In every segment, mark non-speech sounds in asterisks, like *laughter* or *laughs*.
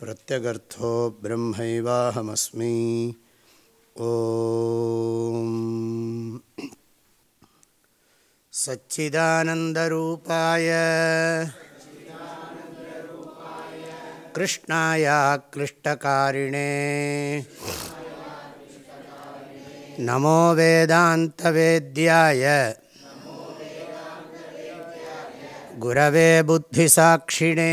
प्रत्यगर्थो ब्रह्मैवाहमस्मि ॐ सच्चिदानन्दरूपाय कृष्णाय क्लिष्टकारिणे नमो वेदान्तवेद्याय गुरवे बुद्धिसाक्षिणे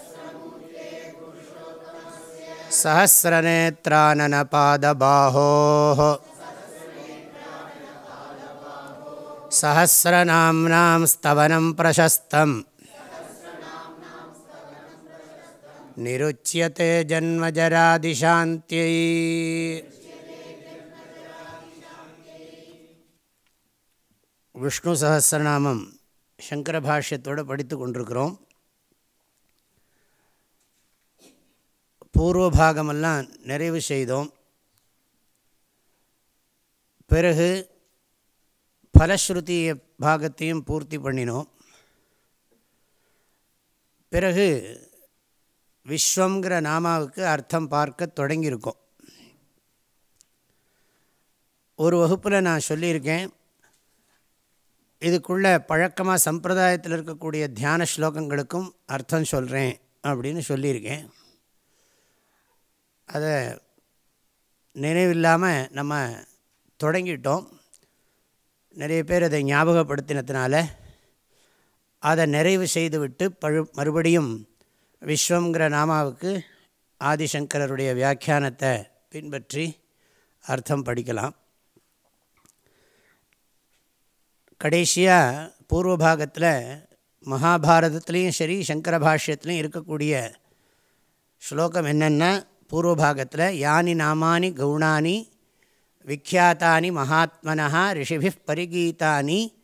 सहस्रनेत्राननपादबाहोः सहस्रनाम्नां स्तवनं प्रशस्तम् निरुच्यते जन्मजरादिशान्त्यै விஷ்ணு சகசிரநாமம் சங்கர பாஷ்யத்தோடு படித்து கொண்டிருக்கிறோம் பூர்வ பாகமெல்லாம் நிறைவு செய்தோம். பிறகு பலஸ்ருதி பாகத்தையும் பூர்த்தி பண்ணினோம். பிறகு விஸ்வங்கிற நாமாவுக்கு அர்த்தம் பார்க்க தொடங்கியிருக்கோம். ஒரு வகுப்பில் நான் சொல்லியிருக்கேன் இதுக்குள்ளே பழக்கமாக சம்பிரதாயத்தில் இருக்கக்கூடிய தியான ஸ்லோகங்களுக்கும் அர்த்தம் சொல்கிறேன் அப்படின்னு சொல்லியிருக்கேன். அதை நினைவில்லாமல் நம்ம தொடங்கிட்டோம். நிறைய பேர் அதை ஞாபகப்படுத்தினதுனால அதை நிறைவு செய்துவிட்டு பழு மறுபடியும் விஸ்வங்கிற நாமாவுக்கு ஆதிசங்கரருடைய வியாக்கியானத்தை பின்பற்றி அர்த்தம் படிக்கலாம். கடைசியாக பூர்வ பாகத்தில் மகாபாரதத்துலேயும் சரி சங்கர பாஷ்யத்துலேயும் இருக்கக்கூடிய ஸ்லோகம் என்னென்னா பூர்வபாகத்தில் யானி நாமானி கவுணானி விக்கியாத்தானி மகாத்மனா ரிஷிபி பரிகீதானி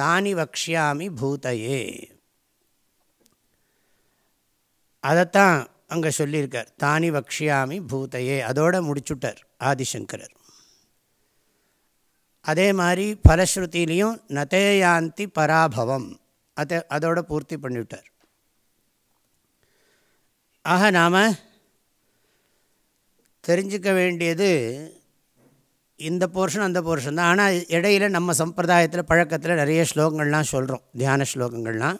தானி வக்ஷாமி பூதையே. அதைத்தான் அங்கே சொல்லியிருக்கார். தானி வக்ஷியாமி பூதையே. அதோடு முடிச்சுட்டார் ஆதிசங்கரர். அதே மாதிரி பலஸ்ருத்திலையும் நதேயாந்தி பராபவம். அதை அதோட பூர்த்தி பண்ணிவிட்டார். ஆக நாம் தெரிஞ்சுக்க வேண்டியது இந்த போர்ஷன் அந்த போர்ஷன் தான். ஆனால் இடையில் நம்ம சம்பிரதாயத்தில் பழக்கத்தில் நிறைய ஸ்லோகங்கள்லாம் சொல்கிறோம் தியான ஸ்லோகங்கள்லாம்.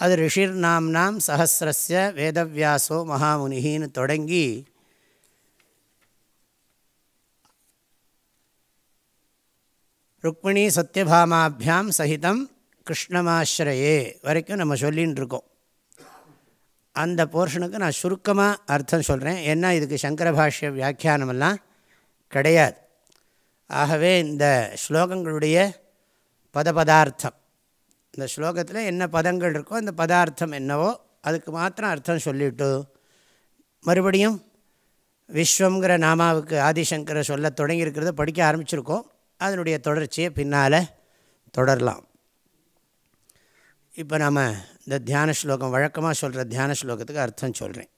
அது ரிஷிர் நாம்னாம் சஹசிரஸ்ய வேதவியாசோ மகாமுனிகின்னு தொடங்கி ருக்மிணி சத்யபாமாபியாம் சகிதம் கிருஷ்ணமாஸ்ரயே வரைக்கும் நம்ம சொல்லின்னு இருக்கோம். அந்த போர்ஷனுக்கு நான் சுருக்கமாக அர்த்தம் சொல்கிறேன் ஏன்னா இதுக்கு சங்கர பாஷ்ய வியாக்கியானமெல்லாம் கிடையாது. ஆகவே இந்த ஸ்லோகங்களுடைய பதபதார்த்தம். இந்த ஸ்லோகத்தில் என்ன பதங்கள் இருக்கோ அந்த பதார்த்தம் என்னவோ அதுக்கு மாத்திரம் அர்த்தம் சொல்லிவிட்டு மறுபடியும் விஸ்வங்கிற நாமாவுக்கு ஆதிசங்கரை சொல்ல தொடங்கியிருக்கிறத படிக்க ஆரம்பிச்சிருக்கோம். அதனுடைய தொடர்ச்சியை பின்னால் தொடரலாம். இப்போ நாம் இந்த தியான ஸ்லோகம் வழக்கமாக சொல்கிற தியான ஸ்லோகத்துக்கு அர்த்தம் சொல்கிறேன்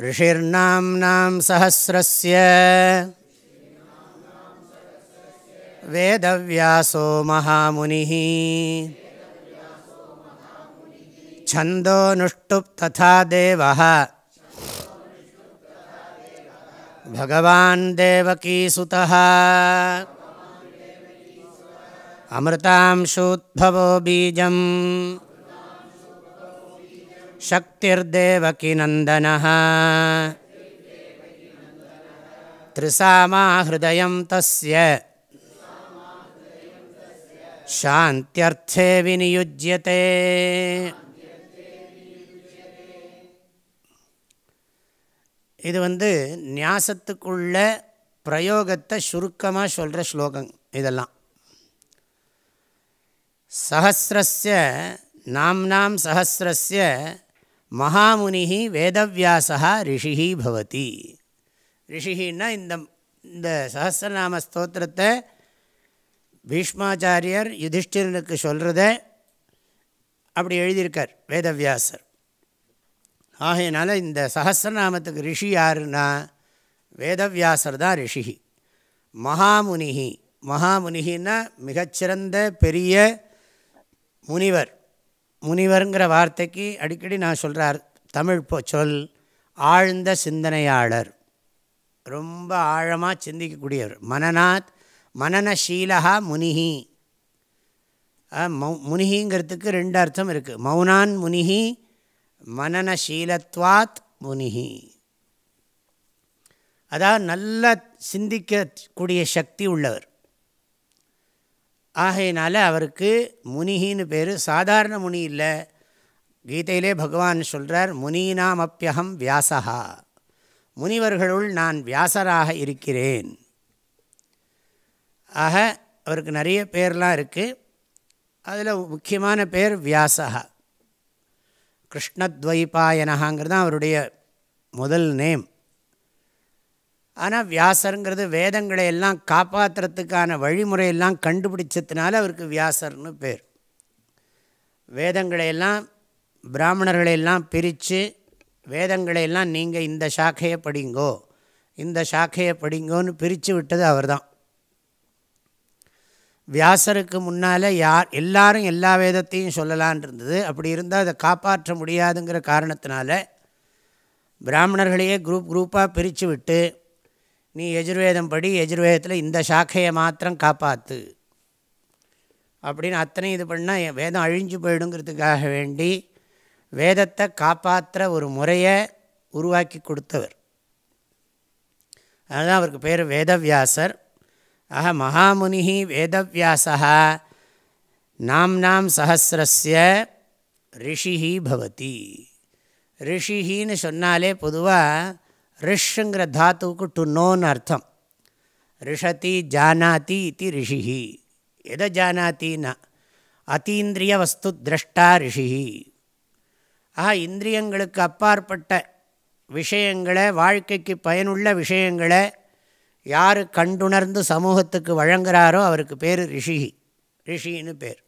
ரிஷிர்நாம் நாம் சஹசிரஸ்ய வேதவியாசோ மகாமுனி छन्दोऽनुष्टुप् तथा देवः भगवान् देवकीसुतः अमृतांशूद्भवो बीजम् शक्तिर्देवकीनन्दनः त्रिसामा हृदयं तस्य शान्त्यर्थे विनियुज्यते இது வந்து நியாசத்துக்குள்ள பிரயோகத்தை சுருக்கமாக சொல்கிற ஸ்லோகம் இதெல்லாம் சஹசிரஸ்ய நாம்னாம் சஹசிரஸ்ய மகாமுனி வேதவியாசா ரிஷிஹி பவதி. ரிஷின்னா இந்த இந்த சஹசிரநாம ஸ்தோத்திரத்தை பீஷ்மாச்சாரியர் யுதிஷ்டிரனுக்கு சொல்கிறத அப்படி எழுதியிருக்கார் வேதவியாசர். ஆகையினால இந்த சஹசிரநாமத்துக்கு ரிஷி யாருன்னா வேதவியாசர் தான் ரிஷி மகாமுனிகி மகாமுனிகின்னா மிகச்சிறந்த பெரிய முனிவர். முனிவருங்கிற வார்த்தைக்கு அடிக்கடி நான் சொல்கிறார் தமிழ் சொல் ஆழ்ந்த சிந்தனையாளர். ரொம்ப ஆழமாக சிந்திக்கக்கூடியவர். மனநாத் மனநசீலகா முனிஹி. மௌ முனிகிங்கிறதுக்கு ரெண்டு அர்த்தம் இருக்குது மௌனான் முனிஹி மனநசீலத்வாத் முனிஹி. அதாவது நல்லா சிந்திக்கக்கூடிய சக்தி உள்ளவர். ஆகையினால அவருக்கு முனிகின்னு பேர். சாதாரண முனி இல்லை. கீதையிலே பகவான் சொல்கிறார் முனீனாம் அப்பியகம் வியாசகா முனிவர்களுள் நான் வியாசராக இருக்கிறேன். ஆக அவருக்கு நிறைய பேர்லாம் இருக்குது அதில் முக்கியமான பேர் வியாசகா கிருஷ்ணத்வைபாயனகாங்கிறது தான் அவருடைய முதல் நேம். ஆனால் வியாசருங்கிறது வேதங்களை எல்லாம் காப்பாற்றுறதுக்கான வழிமுறையெல்லாம் கண்டுபிடிச்சதுனால அவருக்கு வியாசர்னு பேர். வேதங்களையெல்லாம் பிராமணர்களையெல்லாம் பிரித்து வேதங்களையெல்லாம் நீங்கள் இந்த சாக்கையை படிங்கோ இந்த சாக்கையை படிங்கோன்னு பிரித்து விட்டது அவர் தான் வியாசருக்கு முன்னால் யார் எல்லாரும் எல்லா வேதத்தையும் சொல்லலான் இருந்தது அப்படி இருந்தால் அதை காப்பாற்ற முடியாதுங்கிற காரணத்தினால பிராமணர்களையே குரூப் குரூப்பாக பிரித்து விட்டு நீ எஜுர்வேதம் படி எஜுர்வேதத்தில் இந்த சாக்கையை மாத்திரம் காப்பாற்று அப்படின்னு அத்தனை இது பண்ணால் வேதம் அழிஞ்சு போயிடுங்கிறதுக்காக வேண்டி வேதத்தை காப்பாற்றுற ஒரு முறையை உருவாக்கி கொடுத்தவர். அதுதான் அவருக்கு பேர் வேதவியாசர். ஆக மகாமுனி வேதவியாசா நாம்னாம் சஹசிரஸ்ய ரிஷிஹி பவதி. ரிஷின்னு சொன்னாலே பொதுவாக ரிஷ்ங்கிற தாத்துவுக்கு டு நோன்னு அர்த்தம். ரிஷதி ஜானாதி இது ரிஷி எதை ஜானாத்தின்னா அத்தீந்திரிய வஸ்து திரஷ்டா ரிஷி ஆஹா இந்திரியங்களுக்கு அப்பாற்பட்ட விஷயங்களை வாழ்க்கைக்கு பயனுள்ள விஷயங்களை யார் கண்டுணர்ந்து சமூகத்துக்கு வழங்குகிறாரோ அவருக்கு பேர் ரிஷி ரிஷின்னு பேர்.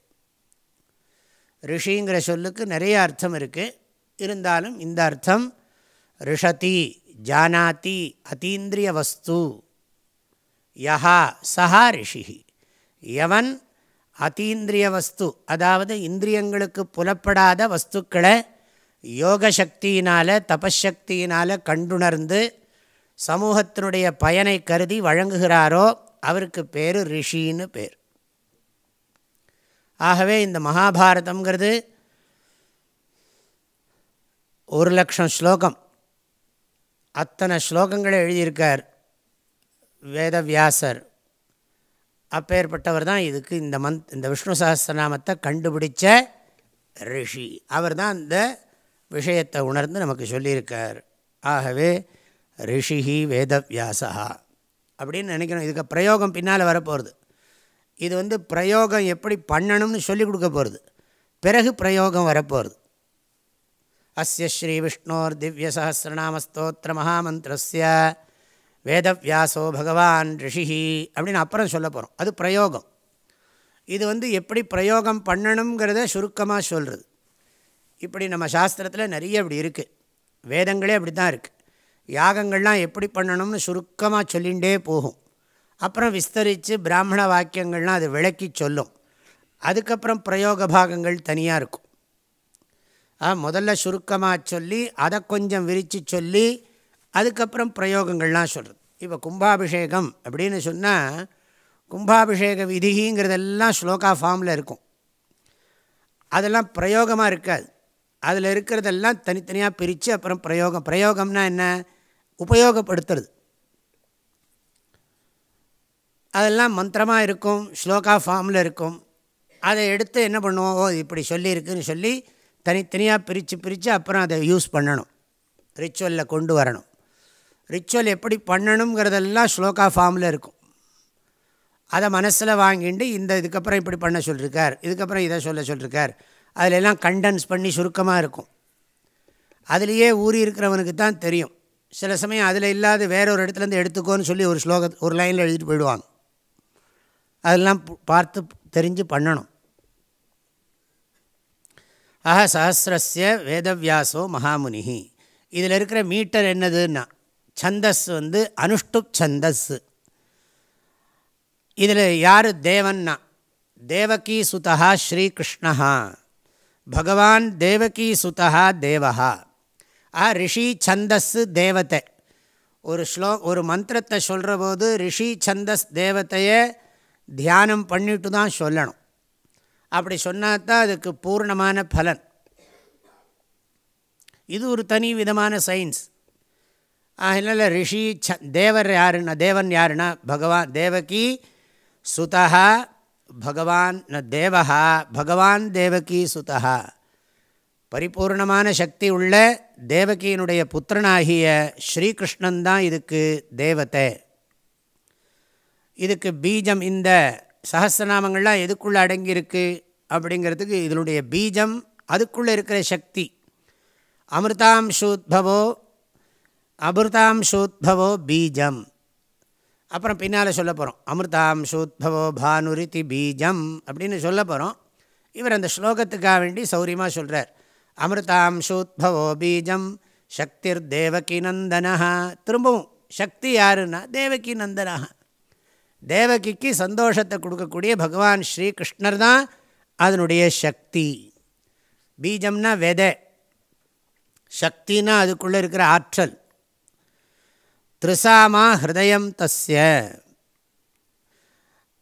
ரிஷிங்கிற சொல்லுக்கு நிறைய அர்த்தம் இருக்குது இருந்தாலும் இந்த அர்த்தம் ரிஷதி ஜானாதி அதீந்திரிய வஸ்து யஹா சஹா ரிஷி எவன் அதீந்திரிய வஸ்து அதாவது இந்திரியங்களுக்கு புலப்படாத வஸ்துக்களை யோக சக்தியினால் தபசக்தியினால் கண்டுணர்ந்து சமூகத்தினுடைய பயனை கருதி வழங்குகிறாரோ அவருக்கு பேர் ரிஷின்னு பேர். ஆகவே இந்த மகாபாரதங்கிறது ஒரு லட்சம் ஸ்லோகம். அத்தனை ஸ்லோகங்களை எழுதியிருக்கார் வேதவியாசர். அப்பேற்பட்டவர் தான் இதுக்கு இந்த மந்த் இந்த விஷ்ணு சகஸ்திரநாமத்தை கண்டுபிடிச்ச ரிஷி. அவர் தான் இந்த விஷயத்தை உணர்ந்து நமக்கு சொல்லியிருக்கார். ஆகவே ரிஷிஹி வேதவியாசா அப்படின்னு நினைக்கணும். இதுக்கு பிரயோகம் பின்னால் வரப்போகிறது இது வந்து பிரயோகம் எப்படி பண்ணணும்னு சொல்லி கொடுக்க போகிறது பிறகு பிரயோகம் வரப்போகிறது அஸ்ய ஸ்ரீ விஷ்ணோர் திவ்ய மகாமந்திரஸ்ய வேதவியாசோ பகவான் ரிஷிஹி அப்படின்னு அப்புறம் சொல்ல போகிறோம் அது பிரயோகம். இது வந்து எப்படி பிரயோகம் பண்ணணுங்கிறத சுருக்கமாக சொல்கிறது இப்படி நம்ம சாஸ்திரத்தில் நிறைய இப்படி இருக்குது வேதங்களே அப்படி தான் இருக்குது யாகங்கள்லாம் எப்படி பண்ணணும்னு சுருக்கமாக சொல்லிகிட்டே போகும். அப்புறம் விஸ்தரித்து பிராமண வாக்கியங்கள்லாம் அது விளக்கி சொல்லும். அதுக்கப்புறம் பிரயோக பாகங்கள் தனியாக இருக்கும். முதல்ல சுருக்கமாக சொல்லி அதை கொஞ்சம் விரித்து சொல்லி அதுக்கப்புறம் பிரயோகங்கள்லாம் சொல்கிறது இப்போ கும்பாபிஷேகம் அப்படின்னு சொன்னால் கும்பாபிஷேக விதிங்கிறதெல்லாம் ஸ்லோகா ஃபார்மில் இருக்கும். அதெல்லாம் பிரயோகமாக இருக்காது. அதில் இருக்கிறதெல்லாம் தனித்தனியாக பிரித்து அப்புறம் பிரயோகம். பிரயோகம்னா என்ன? உபயோகப்படுத்துறது. அதெல்லாம் மந்திரமாக இருக்கும் ஸ்லோகா ஃபார்மில் இருக்கும். அதை எடுத்து என்ன பண்ணுவோம்? ஓ இப்படி சொல்லியிருக்குன்னு சொல்லி தனித்தனியாக பிரித்து பிரித்து அப்புறம் அதை யூஸ் பண்ணணும். ரிச்சுவலில் கொண்டு வரணும். ரிச்சுவல் எப்படி பண்ணணுங்கிறதெல்லாம் ஸ்லோகா ஃபார்மில் இருக்கும். அதை மனசில் வாங்கிட்டு இந்த இதுக்கப்புறம் இப்படி பண்ண சொல்லியிருக்கார் இதுக்கப்புறம் இதை சொல்ல சொல்லியிருக்கார் அதிலெல்லாம் கண்டென்ஸ் பண்ணி சுருக்கமாக இருக்கும். அதுலேயே ஊறி இருக்கிறவனுக்கு தான் தெரியும். சில சமயம் அதில் இல்லாத வேற ஒரு இடத்துலேருந்து எடுத்துக்கோன்னு சொல்லி ஒரு ஸ்லோக ஒரு லைனில் எழுதிட்டு போயிடுவாங்க. அதெல்லாம் பார்த்து தெரிஞ்சு பண்ணணும். ஆஹா சஹசிரஸ்ய வேதவியாசோ மகாமுனி இதில் இருக்கிற மீட்டர் என்னதுன்னா சந்தஸ் வந்து அனுஷ்டுப் சந்தஸ். இதில் யார் தேவன்னா? தேவகி சுதா ஸ்ரீகிருஷ்ணா பகவான் தேவகி சுதா தேவஹா. ஆ ரிஷி சந்தஸ் தேவத்தை. ஒரு ஸ்லோ ஒரு மந்திரத்தை சொல்கிற போது ரிஷி சந்தஸ் தேவத்தையை தியானம் பண்ணிட்டு தான் சொல்லணும். அப்படி சொன்னால் தான் அதுக்கு பூர்ணமான பலன். இது ஒரு தனி விதமான சயின்ஸ் அதனால் ரிஷி ச தேவர் யாருன்னா தேவன் யாருன்னா பகவான் தேவகி சுதா பகவான் தேவஹா பகவான் தேவகி சுதா பரிபூர்ணமான சக்தி உள்ள தேவகியினுடைய புத்திரனாகிய ஸ்ரீகிருஷ்ணன் தான் இதுக்கு தேவத்தை இதுக்கு பீஜம் இந்த சகசிரநாமங்கள்லாம் எதுக்குள்ளே அடங்கியிருக்கு அப்படிங்கிறதுக்கு இதனுடைய பீஜம் அதுக்குள்ளே இருக்கிற சக்தி. அமிர்தாம்சூத்பவோ அமிர்தாம்சூத்பவோ பீஜம். அப்புறம் பின்னால் சொல்ல போகிறோம் அமிர்தாம்சூத்பவோ பானுரிதி பீஜம் அப்படின்னு சொல்ல போகிறோம் இவர் அந்த ஸ்லோகத்துக்காக வேண்டி சௌரியமாக சொல்கிறார் அமிர்தாம்சூத்பவோ பீஜம் சக்திர் தேவகி நந்தனா திரும்பவும் சக்தி யாருன்னா தேவகி நந்தனாக தேவகிக்கு சந்தோஷத்தை கொடுக்கக்கூடிய பகவான் ஸ்ரீகிருஷ்ணர் தான் அதனுடைய சக்தி. பீஜம்னா வெதை. சக்தினா அதுக்குள்ளே இருக்கிற ஆற்றல். திருசாமா ஹிருதயம் தஸ்ய.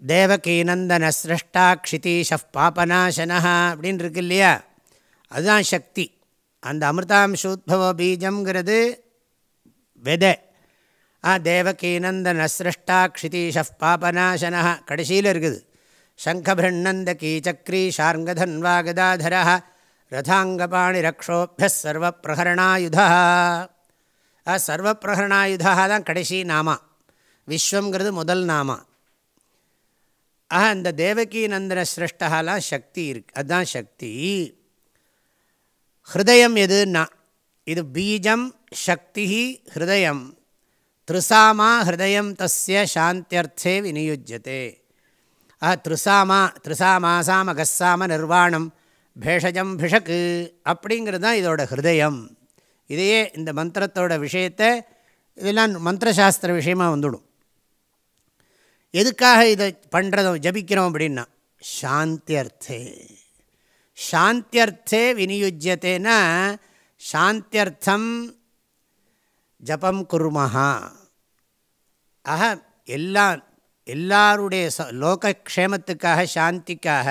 தேவகீநந்தன சிரஷ்டா க்ஷிதீஷ பாபநாசனா அப்படின்னு இருக்கு இல்லையா? அதுதான் சக்தி. அந்த அமிர்தாம்சூத்பவ பீஜங்கிறது வெதை. ஆ தேவகீநந்தன சிரஷ்டா க்ஷிதீஷ பாபநாசனா கடைசியில் இருக்குது சங்கபிரண்ணந்த கீச்சக்ரி ஷார்ங்கதன்வா கதாதர ரதாங்கபாணி ரக்ஷோபிய சர்வ பிரகரணாயுதா சர்வ பிரகரணாயுதா தான் கடைசி நாமா விஸ்வங்கிறது முதல் நாமா ஆஹா இந்த தேவகி நந்தன சிரஷ்டகாலாம் சக்தி இருக்கு அதுதான் சக்தி ஹிருதயம் எதுன்னா இது பீஜம் சக்தி ஹிருதயம் திருசாமா ஹிருதயம் தஸ்ய சாந்தியர்த்தே விநியுஜ்யத்தை ஆ திருசாமா த்ரிசாமாசாம கஸ்ஸாம நிர்வாணம் பேஷஜம் பிஷக்கு அப்படிங்கிறது தான் இதோட ஹிருதயம். இதையே இந்த மந்திரத்தோட விஷயத்தை இதெல்லாம் மந்திரசாஸ்திர விஷயமாக வந்துடும். எதுக்காக இதை பண்ணுறதும் ஜபிக்கிறோம் அப்படின்னா சாந்தியர்த்தே. சாந்தியர்த்தே விநியுஜ்யத்தேன்னா சாந்தியர்த்தம் ஜபம் குருமஹா. ஆக எல்லா எல்லாருடைய ச லோகக்ஷேமத்துக்காக சாந்திக்காக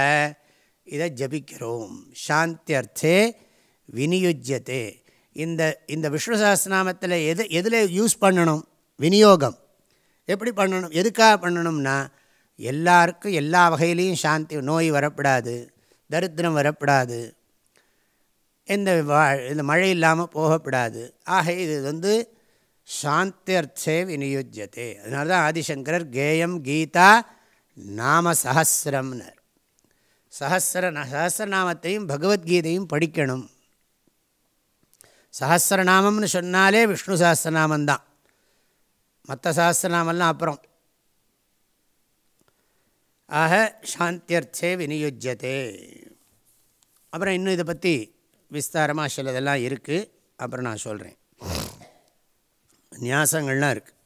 இதை ஜபிக்கிறோம். சாந்தியர்த்தே விநியுஜ்யத்தே இந்த இந்த விஷ்ணு சஹஸ்ரநாமத்தில் எது எதில் யூஸ் பண்ணணும்? விநியோகம். எப்படி பண்ணணும்? எதுக்காக பண்ணணும்னா எல்லாருக்கும் எல்லா வகையிலையும் சாந்தி நோய் வரப்படாது தரித்திரம் வரப்படாது இந்த வா இந்த மழை இல்லாமல் போகப்படாது. ஆக இது வந்து சாந்தியர்த்தே விநியுஜ்யத்தே அதனால தான் ஆதிசங்கரர் கேயம் கீதா நாம சஹசிரம்னர். சஹசிர சஹசிரநாமத்தையும் பகவத்கீதையும் படிக்கணும். சஹசிரநாமம்னு சொன்னாலே விஷ்ணு சஹசிரநாமந்தான் மற்ற சஹசிரநாமெல்லாம் அப்புறம். ஆக சாந்தியர்த்தே விநியுஜ்யத்தே அப்புறம் இன்னும் இதை பற்றி விஸ்தாரமாக சிலதெல்லாம் இருக்குது அப்புறம் நான் சொல்கிறேன் நியாசங்கள்லாம் இருக்குது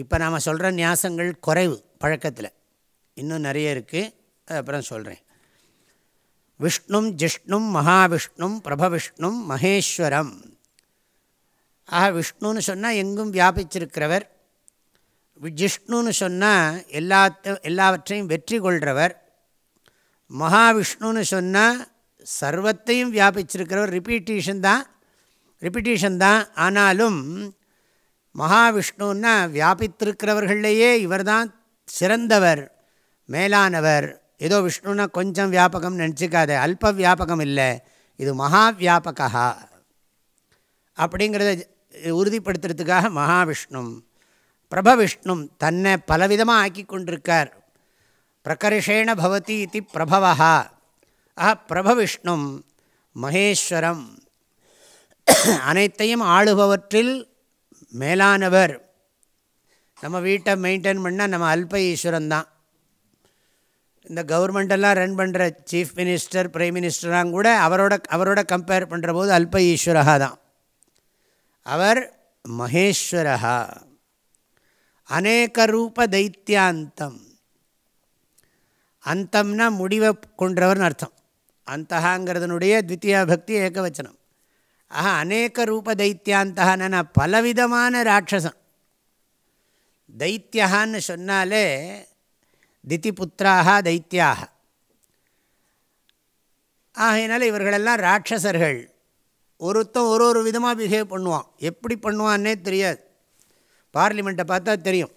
இப்போ நாம் சொல்கிற நியாசங்கள் குறைவு பழக்கத்தில். இன்னும் நிறைய இருக்குது அது அப்புறம் சொல்கிறேன் விஷ்ணும் ஜிஷ்ணும் மகாவிஷ்ணும் பிரபவிஷ்ணும் மகேஸ்வரம். ஆக விஷ்ணுன்னு சொன்னால் எங்கும் வியாபிச்சிருக்கிறவர். ஜிஷ்ணுன்னு சொன்னால் எல்லாத்த எல்லாவற்றையும் வெற்றி கொள்கிறவர் மகாவிஷ்ணுன்னு சொன்னால் சர்வத்தையும் வியாபிச்சிருக்கிறவர். ரிப்பீட்டேஷன் தான். ரிப்பிட்டேஷன் தான். ஆனாலும் மகாவிஷ்ணுன்னா வியாபித்திருக்கிறவர்களையே இவர்தான் சிறந்தவர் மேலானவர். ஏதோ விஷ்ணுன்னா கொஞ்சம் வியாபகம் நினச்சிக்காத அல்ப வியாபகம் இல்லை. இது மகா வியாபகா அப்படிங்கிறத உறுதிப்படுத்துறதுக்காக மகாவிஷ்ணும் பிரபவிஷ்ணும் தன்னை பலவிதமாக ஆக்கி கொண்டிருக்கார். பிரகர்ஷேண பவதி இது பிரபவா ஆஹ பிரபவிஷ்ணும் மகேஸ்வரம். *coughs* அனைத்தையும் ஆளுபவற்றில் மேலானவர். நம்ம வீட்டை மெயின்டைன் பண்ணால் நம்ம அல்ப ஈஸ்வரன் தான். இந்த கவர்மெண்டெல்லாம் ரன் பண்ணுற சீஃப் மினிஸ்டர் பிரைம் மினிஸ்டராங்க கூட அவரோட அவரோட கம்பேர் பண்ணுற போது அல்ப ஈஸ்வரகா தான். அவர் மகேஸ்வரகா. அநேக ரூப தைத்தியாந்தம். அந்தம்னா முடிவை கொன்றவர்னு அர்த்தம். அந்தகாங்கிறதுனுடைய த்வித்தியா பக்தி ஏகவச்சனம். ஆஹா அநேக ரூப தைத்தியாந்தகன்னா பலவிதமான ராட்சசம். தைத்தியகான்னு சொன்னாலே திதிபுத்திராக தைத்தியாக ஆகையினால இவர்களெல்லாம் ராட்சசர்கள். ஒருத்தன் ஒரு ஒரு விதமாக பிஹேவ் பண்ணுவான். எப்படி பண்ணுவான்னே தெரியாது. பார்லிமெண்ட்டை பார்த்தா தெரியும்.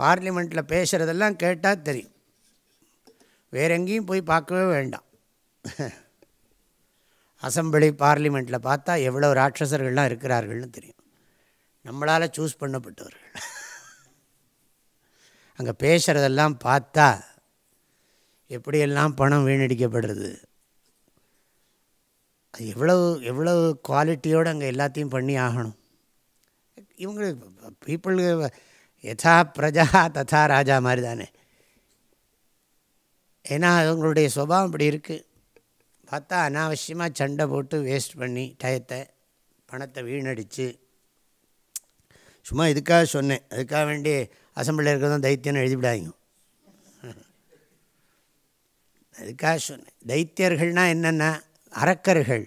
பார்லிமெண்ட்டில் பேசுகிறதெல்லாம் கேட்டால் தெரியும். வேற எங்கேயும் போய் பார்க்கவே வேண்டாம். *laughs* அசம்பிளி பார்லிமெண்ட்டில் பார்த்தா எவ்வளோ ராட்சசர்கள்லாம் இருக்கிறார்கள்னு தெரியும். நம்மளால் சூஸ் பண்ணப்பட்டவர்கள். *laughs* அங்கே பேசுகிறதெல்லாம் பார்த்தா எப்படியெல்லாம் பணம் வீணடிக்கப்படுறது? அது எவ்வளவு எவ்வளவு குவாலிட்டியோடு அங்கே எல்லாத்தையும் பண்ணி ஆகணும். இவங்களுக்கு பீப்புள் யதா பிரஜா ததா ராஜா மாதிரி தானே ஏன்னா அவங்களுடைய சுபாவம் இப்படி இருக்குது பார்த்தா அனாவசியமாக சண்டை போட்டு வேஸ்ட் பண்ணி டயத்தை பணத்தை வீணடித்து சும்மா இதுக்காக சொன்னேன். அதுக்காக வேண்டி அசம்பிளியில் இருக்கிறதும் தைத்தியம்னு எழுதிவிடாதீங்க. அதுக்காக சொன்னேன். தைத்தியர்கள்னால் என்னென்னா அரக்கர்கள்.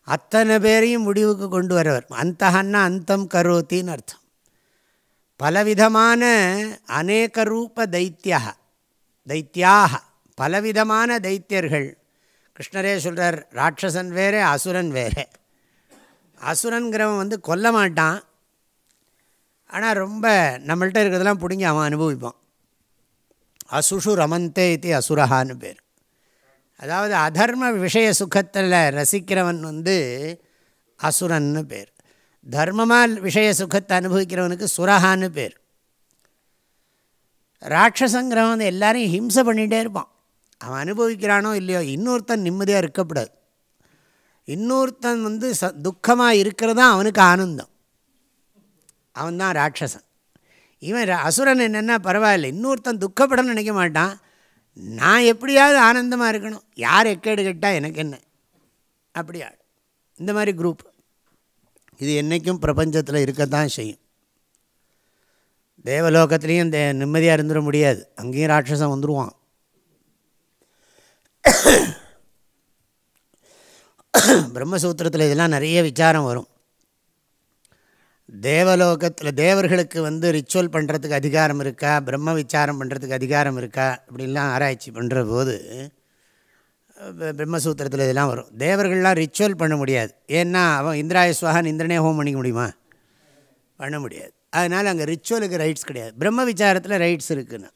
அத்தனை பேரையும் முடிவுக்கு கொண்டு வரவர். அந்தகன்னா அந்தம் கரோத்தின்னு அர்த்தம். பலவிதமான அநேக ரூப தைத்தியா தைத்தியாக பலவிதமான தைத்தியர்கள் கிருஷ்ணரே சொல்கிறார் ராட்சசன் வேறே அசுரன் வேறே. அசுரன்கிறவன் வந்து கொல்ல மாட்டான். ஆனால் ரொம்ப நம்மள்கிட்ட இருக்கிறதெல்லாம் பிடிங்கி அவன் அனுபவிப்பான். அசுஷு ரமந்தே இது அசுரஹான்னு பேர். அதாவது அதர்ம விஷய சுகத்தில் ரசிக்கிறவன் வந்து அசுரன்னு பேர். தர்மமாக விஷய சுகத்தை அனுபவிக்கிறவனுக்கு சுரஹான்னு பேர். ராட்சசங்கிறவன் வந்து எல்லாரையும் ஹிம்சை பண்ணிகிட்டே இருப்பான். அவன் அனுபவிக்கிறானோ இல்லையோ இன்னொருத்தன் நிம்மதியாக இருக்கக்கூடாது. இன்னொருத்தன் வந்து ச துக்கமாக இருக்கிறதா அவனுக்கு ஆனந்தம். அவன்தான் ராட்சசன். இவன் அசுரன் என்னென்னா பரவாயில்ல இன்னொருத்தன் துக்கப்படன்னு நினைக்க மாட்டான். நான் எப்படியாவது ஆனந்தமாக இருக்கணும். யார் எக்கேடு கேட்டால் எனக்கு என்ன? அப்படியா இந்த மாதிரி குரூப் இது என்றைக்கும் பிரபஞ்சத்தில் இருக்கத்தான் செய்யும். தேவலோகத்துலேயும் தே நிம்மதியாக இருந்துட முடியாது. அங்கேயும் ராட்சசம் வந்துடுவான் பிரம்மசூத்திரத்தில் இதெல்லாம் நிறைய விசாரம் வரும். தேவலோகத்தில் தேவர்களுக்கு வந்து ரிச்சுவல் பண்ணுறதுக்கு அதிகாரம் இருக்கா? பிரம்ம விசாரம் பண்ணுறதுக்கு அதிகாரம் இருக்கா? அப்படின்லாம் ஆராய்ச்சி பண்ணுற போது பிரம்மசூத்திரத்தில் இதெல்லாம் வரும். தேவர்கள்லாம் ரிச்சுவல் பண்ண முடியாது. ஏன்னா அவன் இந்திராயஸ்வாகன் இந்திரனே ஹோம் பண்ணிக்க முடியுமா? பண்ண முடியாது. அதனால் அங்கே ரிச்சுவலுக்கு ரைட்ஸ் கிடையாது. பிரம்ம விசாரத்தில் ரைட்ஸ் இருக்குன்னு.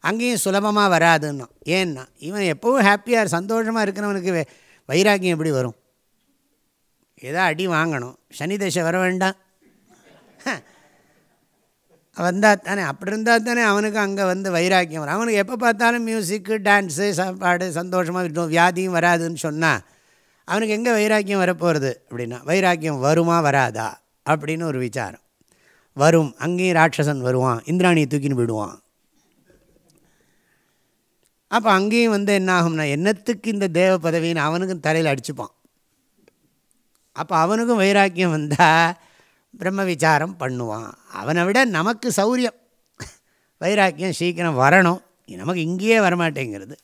அங்கேயும் சுலபமாக வராதுன்னா. ஏன்னா இவன் எப்போவும் ஹாப்பியாக சந்தோஷமாக இருக்கிறவனுக்கு வைராக்கியம் எப்படி வரும்? ஏதோ அடி வாங்கணும். சனி தசை வர வேண்டாம். வந்தால் தானே அப்படி இருந்தால் தானே அவனுக்கு அங்கே வந்து வைராக்கியம் வரும். அவனுக்கு எப்போ பார்த்தாலும் மியூசிக்கு டான்ஸு சாப்பாடு சந்தோஷமாக இருக்கும் வியாதியும் வராதுன்னு சொன்னால் அவனுக்கு எங்கே வைராக்கியம் வரப்போகிறது அப்படின்னா வைராக்கியம் வருமா வராதா அப்படின்னு ஒரு விசாரம். வரும். அங்கேயும் ராட்சசன் வருவான். இந்திராணியை தூக்கின்னு விடுவான் அப்போ அங்கேயும் வந்து என்ன ஆகும்னா என்னத்துக்கு இந்த தேவ பதவின்னு அவனுக்கும் தலையில் அடிச்சுப்பான். அப்போ அவனுக்கும் வைராக்கியம் வந்தால் பிரம்ம விசாரம் பண்ணுவான். அவனை விட நமக்கு சௌரியம். வைராக்கியம் சீக்கிரம் வரணும். நமக்கு இங்கேயே வரமாட்டேங்கிறது.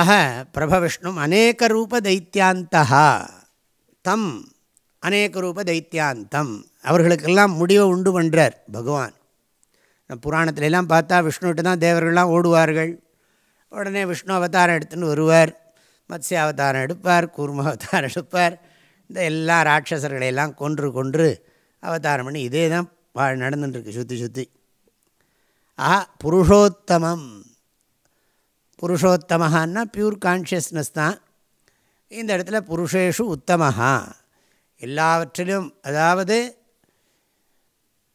ஆக பிரபவிஷ்ணு அநேக ரூப தைத்தியாந்தா தம் அநேக ரூப தைத்தியாந்தம். அவர்களுக்கெல்லாம் முடிவை உண்டு பண்ணுறார் பகவான். புராணத்திலெல்லாம் பார்த்தா விஷ்ணுகிட்ட தான் தேவர்கள்லாம் ஓடுவார்கள். உடனே விஷ்ணு அவதாரம் எடுத்துன்னு வருவார். மத்ஸ்ய அவதாரம் எடுப்பார் கூர்ம அவதாரம் எடுப்பார். இந்த எல்லா ராட்சசர்களையெல்லாம் கொன்று கொன்று அவதாரம் பண்ணி இதே தான் நடந்துட்டுருக்கு சுற்றி சுற்றி ஆஹா புருஷோத்தமம். புருஷோத்தமஹான்னா பியூர் கான்ஷியஸ்னஸ் தான். இந்த இடத்துல புருஷேஷு உத்தமஹா. எல்லாவற்றிலும் அதாவது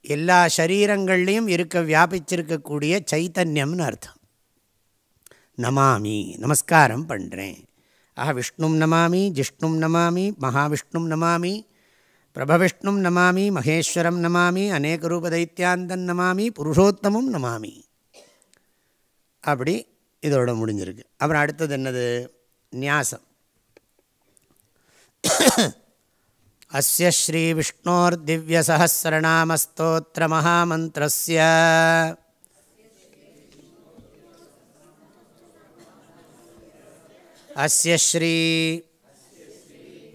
எல்லா சரீரங்கள்லேயும் இருக்க வியாபிச்சிருக்கக்கூடிய சைத்தன்யம்னு அர்த்தம். நமாமி நமஸ்காரம் பண்ணுறேன் ஆஹா விஷ்ணும் நமாமி ஜிஷ்ணும் நமாமி மகாவிஷ்ணும் நமாமி பிரபவிஷ்ணும் நமாமி மகேஸ்வரம் நமாமி அநேக ரூபதைத்தியாந்தன் நமாமி புருஷோத்தமும் நமாமி அப்படி இதோட முடிஞ்சிருக்கு. அப்புறம் அடுத்தது என்னது? நியாசம் அஸ்ய ஸ்ரீ விஷ்ணோர் திவ்யசஹசிரநாமஸ்தோத்திர மகாமந்திரஸ்ய अस्य श्री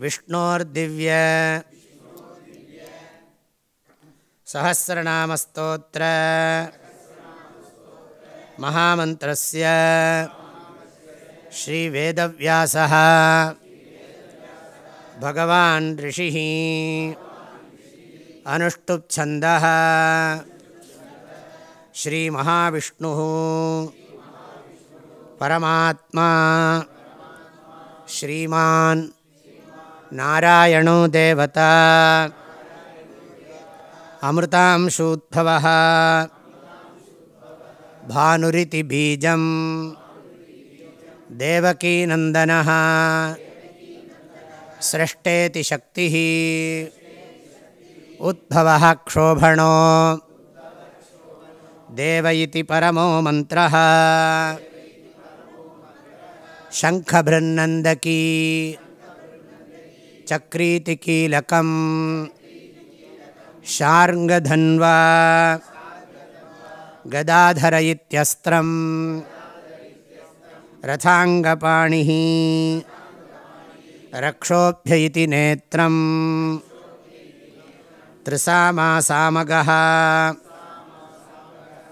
विष्णोर्दिव्य सहस्रनामस्तोत्र महामन्त्रस्य श्रीवेदव्यासः भगवान् ऋषिः अनुष्टुप्छन्दः श्रीमहाविष्णुः परमात्मा श्रीमान् नारायणो देवता अमृतांशूद्भवः भानुरिति बीजं देवकीनन्दनः स्रष्टेति शक्तिः उद्भवः क्षोभणो देव इति परमो मन्त्रः शङ्खभृन्नन्दकी। चक्रीति कीलकम् शार्ङ्गधन्वा। गदाधर इत्यस्त्रम् रथाङ्गपाणिः। रक्षोभ्य इति नेत्रम्। त्रिसामासामगः।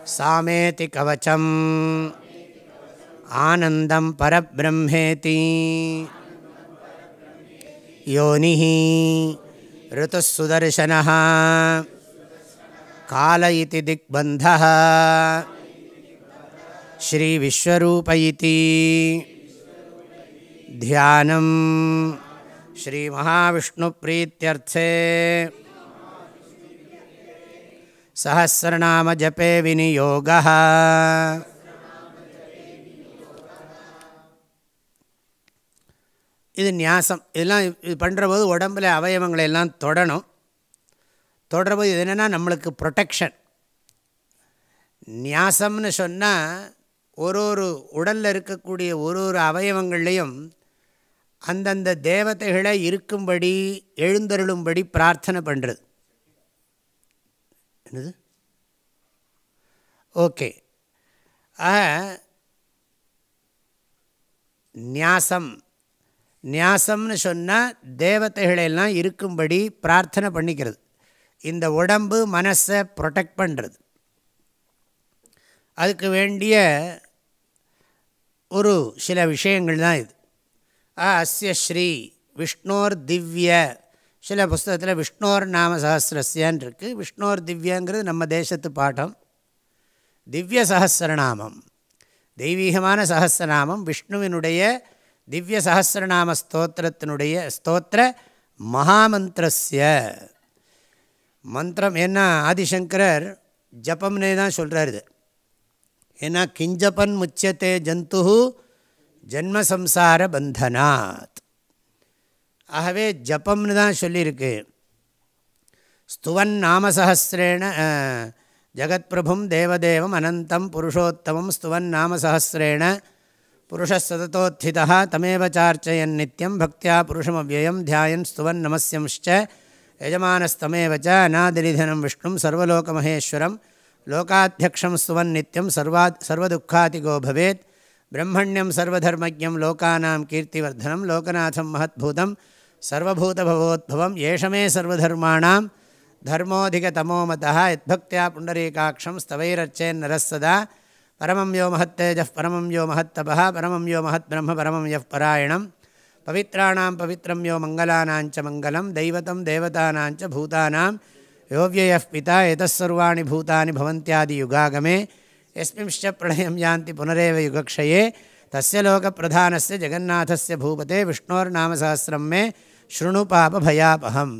सामेति कवचम् आनन्दं परब्रह्मेति योनिः ऋतुः सुदर्शनः काल इति दिग्बन्धः श्रीविश्वरूप इति ध्यानं श्रीमहाविष्णुप्रीत्यर्थे सहस्रनामजपे विनियोगः இது நியாசம். இதெல்லாம் இது பண்ணுற போது உடம்பில் அவயவங்களை எல்லாம் தொடணும். தொடர்போது இது என்னென்னா நம்மளுக்கு ப்ரொட்டெக்ஷன் நியாசம்னு சொன்னால் ஒரு ஒரு உடலில் இருக்கக்கூடிய ஒரு ஒரு அவயவங்கள்லேயும் அந்தந்த தேவதைகளை இருக்கும்படி எழுந்தருளும்படி பிரார்த்தனை பண்ணுறது என்னது? ஓகே. ஆக நியாசம். நியாசம்னு சொன்னால் தேவதைகளெல்லாம் இருக்கும்படி பிரார்த்தனை பண்ணிக்கிறது. இந்த உடம்பு மனசை ப்ரொடெக்ட் பண்ணுறது அதுக்கு வேண்டிய ஒரு சில விஷயங்கள் தான் இது. அஸ்ய ஸ்ரீ விஷ்ணோர் திவ்ய. சில புஸ்தகத்தில் விஷ்ணோர் நாம சஹசிரஸ்யான் இருக்குது விஷ்ணோர் திவ்யங்கிறது நம்ம தேசத்து பாடம். திவ்ய சஹசிரநாமம் தெய்வீகமான சஹசிரநாமம் விஷ்ணுவினுடைய திவ்ய சகசிரநாம ஸ்தோத்திரத்தினுடைய ஸ்தோத்திர மகாமந்திரஸ்ய. மந்திரம் ஏன்னா ஆதிசங்கரர் ஜப்பம்னே தான் சொல்கிறார் இது ஏன்னா கிஞ்சப்பன் முச்சத்தே ஜந்து ஜென்மசம்சார பந்தனாத். ஆகவே ஜப்பம்னு தான் சொல்லியிருக்கு. ஸ்துவன் நாமசஹசிரேண ஜகத்பிரபும் தேவதேவம் அனந்தம் புருஷோத்தமம் ஸ்துவன் நாமசஹசிரேண புருஷசதத்தோத்திதா தமேவ சார்ச்சயன் நித்தியம் பக்தியா புருஷமவ்யயம் தியாயன் ஸ்துவன் நமசியம்ச்ச யஜமானஸ்தமேவச்ச அநாதிரிதனம் விஷ்ணும் சர்வலோகமகேஸ்வரம் லோகாத்தியக்ஷம் ஸ்துவன் நித்தியம் சர்வா சர்வதுக்காதிகோ பவேத் பிரம்மண்யம் சர்வதர்மஜம் லோகானாம் கீர்த்திவர்தனம் லோகநாதம் மகத்பூதம் சர்வபூதபவோத்பவம் ஏஷமே சர்வதர்மாணாம் தர்மோதிகதமோமதா யத்பக்தியா புண்டரீகாட்சம் ஸ்தவைரச்சேன் நரசதா பரமம் யோ மகத்தேஜ பரமம் யோ மகத்தபா பரமம் யோ மகத் பிரம்ம பரமம் யப் பராயணம் பவித்ராணாம் பவித்ரம் யோ மங்களானாஞ்ச மங்கலம் தெய்வத்தம் தேவதானாஞ்ச பூதானாம் யோவியய பிதா எதசர்வாணி பூதானி பவந்தியாதி யுகாகமே எஸ்மிம்ஷ்ட பிரளயம் யாந்தி புனரேவ யுகக்ஷயே தஸ்ய லோகப்பிரதானஸ்ய ஜெகநாதஸ்ய பூபதே விஷ்ணோர்நாமசஹசிரம் மே ஸ்ருணு பாபபயாபகம்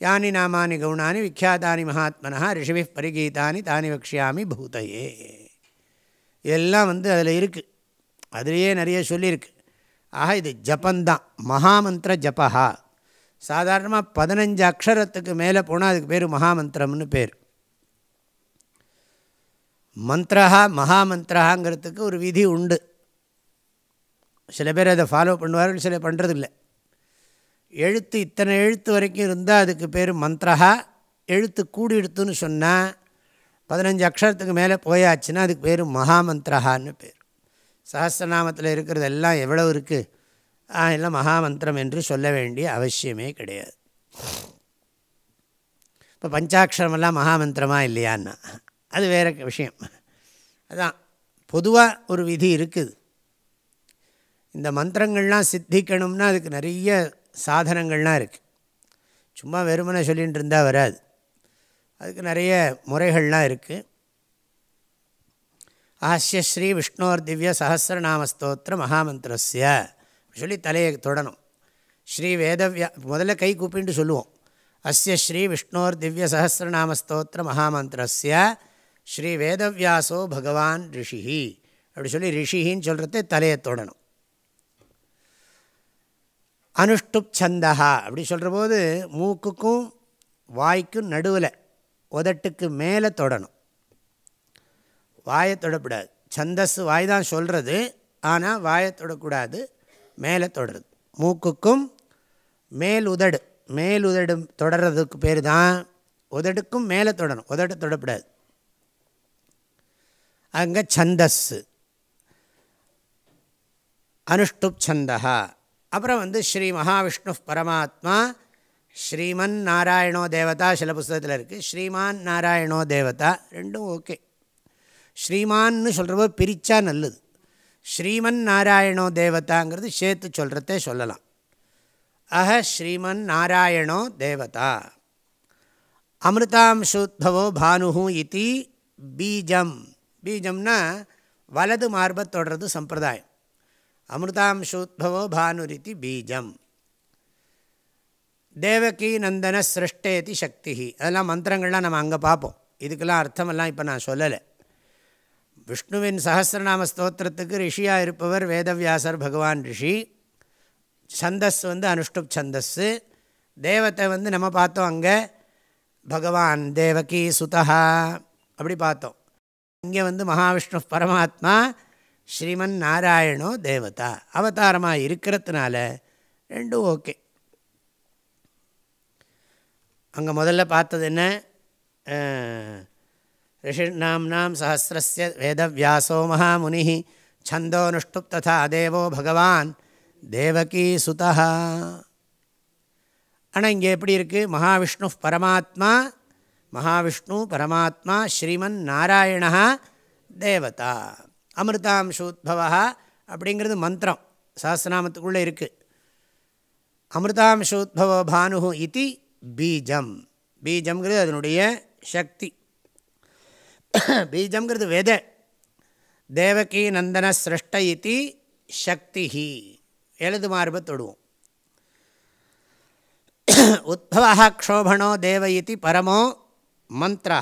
யானி நாமானி கவுணானி விக்கியாத்தானி மகாத்மனா ரிஷிவி பரிகீதானி தானி வக்ஷியாமி பூதையே எல்லாம் வந்து அதில் இருக்குது அதுலேயே நிறைய சொல்லியிருக்கு. ஆக இது ஜபந்தான். மகாமந்திர ஜபஹா. சாதாரணமாக பதினஞ்சு அக்ஷரத்துக்கு மேலே போனால் அதுக்கு பேர் மகாமந்திரம்னு பேர். மந்திரஹா மகாமந்திரஹாங்கிறதுக்கு ஒரு விதி உண்டு. சில பேர் அதை ஃபாலோ பண்ணுவார்கள் சில பண்ணுறதில்லை எழுத்து இத்தனை எழுத்து வரைக்கும் இருந்தால் அதுக்கு பேர் மந்திரஹா. எழுத்து கூடி எடுத்துன்னு சொன்னால் பதினஞ்சு அக்ஷரத்துக்கு மேலே போயாச்சுன்னா அதுக்கு பேர் மகாமந்திரஹான்னு பேர். சஹசிரநாமத்தில் இருக்கிறது எல்லாம் எவ்வளோ இருக்குது எல்லாம் மகாமந்திரம் என்று சொல்ல வேண்டிய அவசியமே கிடையாது. இப்போ பஞ்சாட்சரமெல்லாம் மகாமந்திரமாக இல்லையான்னா அது வேறு விஷயம். அதான் பொதுவாக ஒரு விதி இருக்குது. இந்த மந்திரங்கள்லாம் சித்திக்கணும்னா அதுக்கு நிறைய சாதனங்கள்லாம் இருக்குது சும்மா வெறுமனை சொல்லிகிட்டு இருந்தால் வராது. அதுக்கு நிறைய முறைகள்லாம் இருக்குது ஆசிய ஸ்ரீ விஷ்ணோர் திவ்ய சஹசிரநாமஸ்தோத்திர மகாமந்திரஸ்ய சொல்லி தலையை தொடணும். ஸ்ரீ வேதவியா முதல்ல கை கூப்பின்ட்டு சொல்லுவோம். அஸ்ய ஸ்ரீ விஷ்ணோர் திவ்ய சஹசிரநாமஸ்தோத்திர மகாமந்திரஸ்ய ஸ்ரீ வேதவியாசோ பகவான் ரிஷிஹி அப்படி சொல்லி ரிஷிஹின்னு சொல்கிறது தலையை தொடணும். அனுஷ்டுப் சந்தகா அப்படி சொல்கிற போது மூக்குக்கும் வாய்க்கும் நடுவில் உதட்டுக்கு மேலே தொடணும். வாயை தொடக்கூடாது சந்தஸ் வாய் தான் சொல்கிறது ஆனால் வாயை தொடக்கூடாது. மேலே தொடருது மூக்குக்கும் மேல் உதடு. மேல் உதடு தொடர்றதுக்கு பேர் தான் உதடுக்கும் மேலே தொடணும். உதடு தொடக்கூடாது அங்கே சந்தஸ்ஸு அனுஷ்டுப் சந்தஹா. அப்புறம் வந்து ஸ்ரீ மகாவிஷ்ணு பரமாத்மா ஸ்ரீமன் நாராயணோ தேவதா சில புஸ்தகத்தில் இருக்குது ஸ்ரீமான் நாராயணோ தேவதா ரெண்டும் ஓகே. ஸ்ரீமான்னு சொல்கிறப்போ பிரித்தா நல்லது. ஸ்ரீமன் நாராயணோ தேவதாங்கிறது சேர்த்து சொல்கிறதே சொல்லலாம். அஹ ஸ்ரீமன் நாராயணோ தேவதா. அமிர்தாம்சோத்பவோ பானு இத்தி பீஜம். பீஜம்னா வலது மார்பை தொடர்றது சம்பிரதாயம். அமிர்தாம்சோத்பவோ பானுரித்தி பீஜம். தேவகி நந்தன சிருஷ்டேதி சக்தி அதெல்லாம் மந்திரங்கள்லாம் நம்ம அங்கே பார்ப்போம் இதுக்கெல்லாம் அர்த்தமெல்லாம் இப்போ நான் சொல்லலை. விஷ்ணுவின் சகசிரநாம ஸ்தோத்திரத்துக்கு ரிஷியாக இருப்பவர் வேதவியாசர் பகவான் ரிஷி. சந்தஸ் வந்து அனுஷ்டுப் சந்தஸ்ஸு. தேவத்தை வந்து நம்ம பார்த்தோம் அங்கே. பகவான் தேவகி சுதா அப்படி பார்த்தோம். இங்கே வந்து மகாவிஷ்ணு பரமாத்மா ஸ்ரீமன் நாராயணோ தேவதா. அவதாரமாக இருக்கிறதுனால ரெண்டும் ஓகே. அங்கே முதல்ல பார்த்தது என்ன? ரிஷிநாம்னாம் சஹசிரஸ்ய வேதவியாசோ மகாமுனி சந்தோனுஷ்டுப் ததா தேவோ பகவான் தேவகீ சுதா ஆனால் இங்கே எப்படி இருக்குது மகாவிஷ்ணு பரமாத்மா மகாவிஷ்ணு பரமாத்மா ஸ்ரீமன் நாராயணா தேவதா. அமிர்தாம்சூத்பவா அப்படிங்கிறது மந்திரம். சாஸ்திரநாமத்துக்குள்ளே இருக்குது அமிர்தாம்சூத்பவ பானு இது பீஜம். பீஜம்ங்கிறது அதனுடைய சக்தி. பீஜம்ங்கிறது வெத. தேவகி நந்தன சிருஷ்ட இது சக்தி எழுது மார்பை தொடுவோம். உத்பவா க்ஷோபணோ தேவ இது பரமோ மந்திரா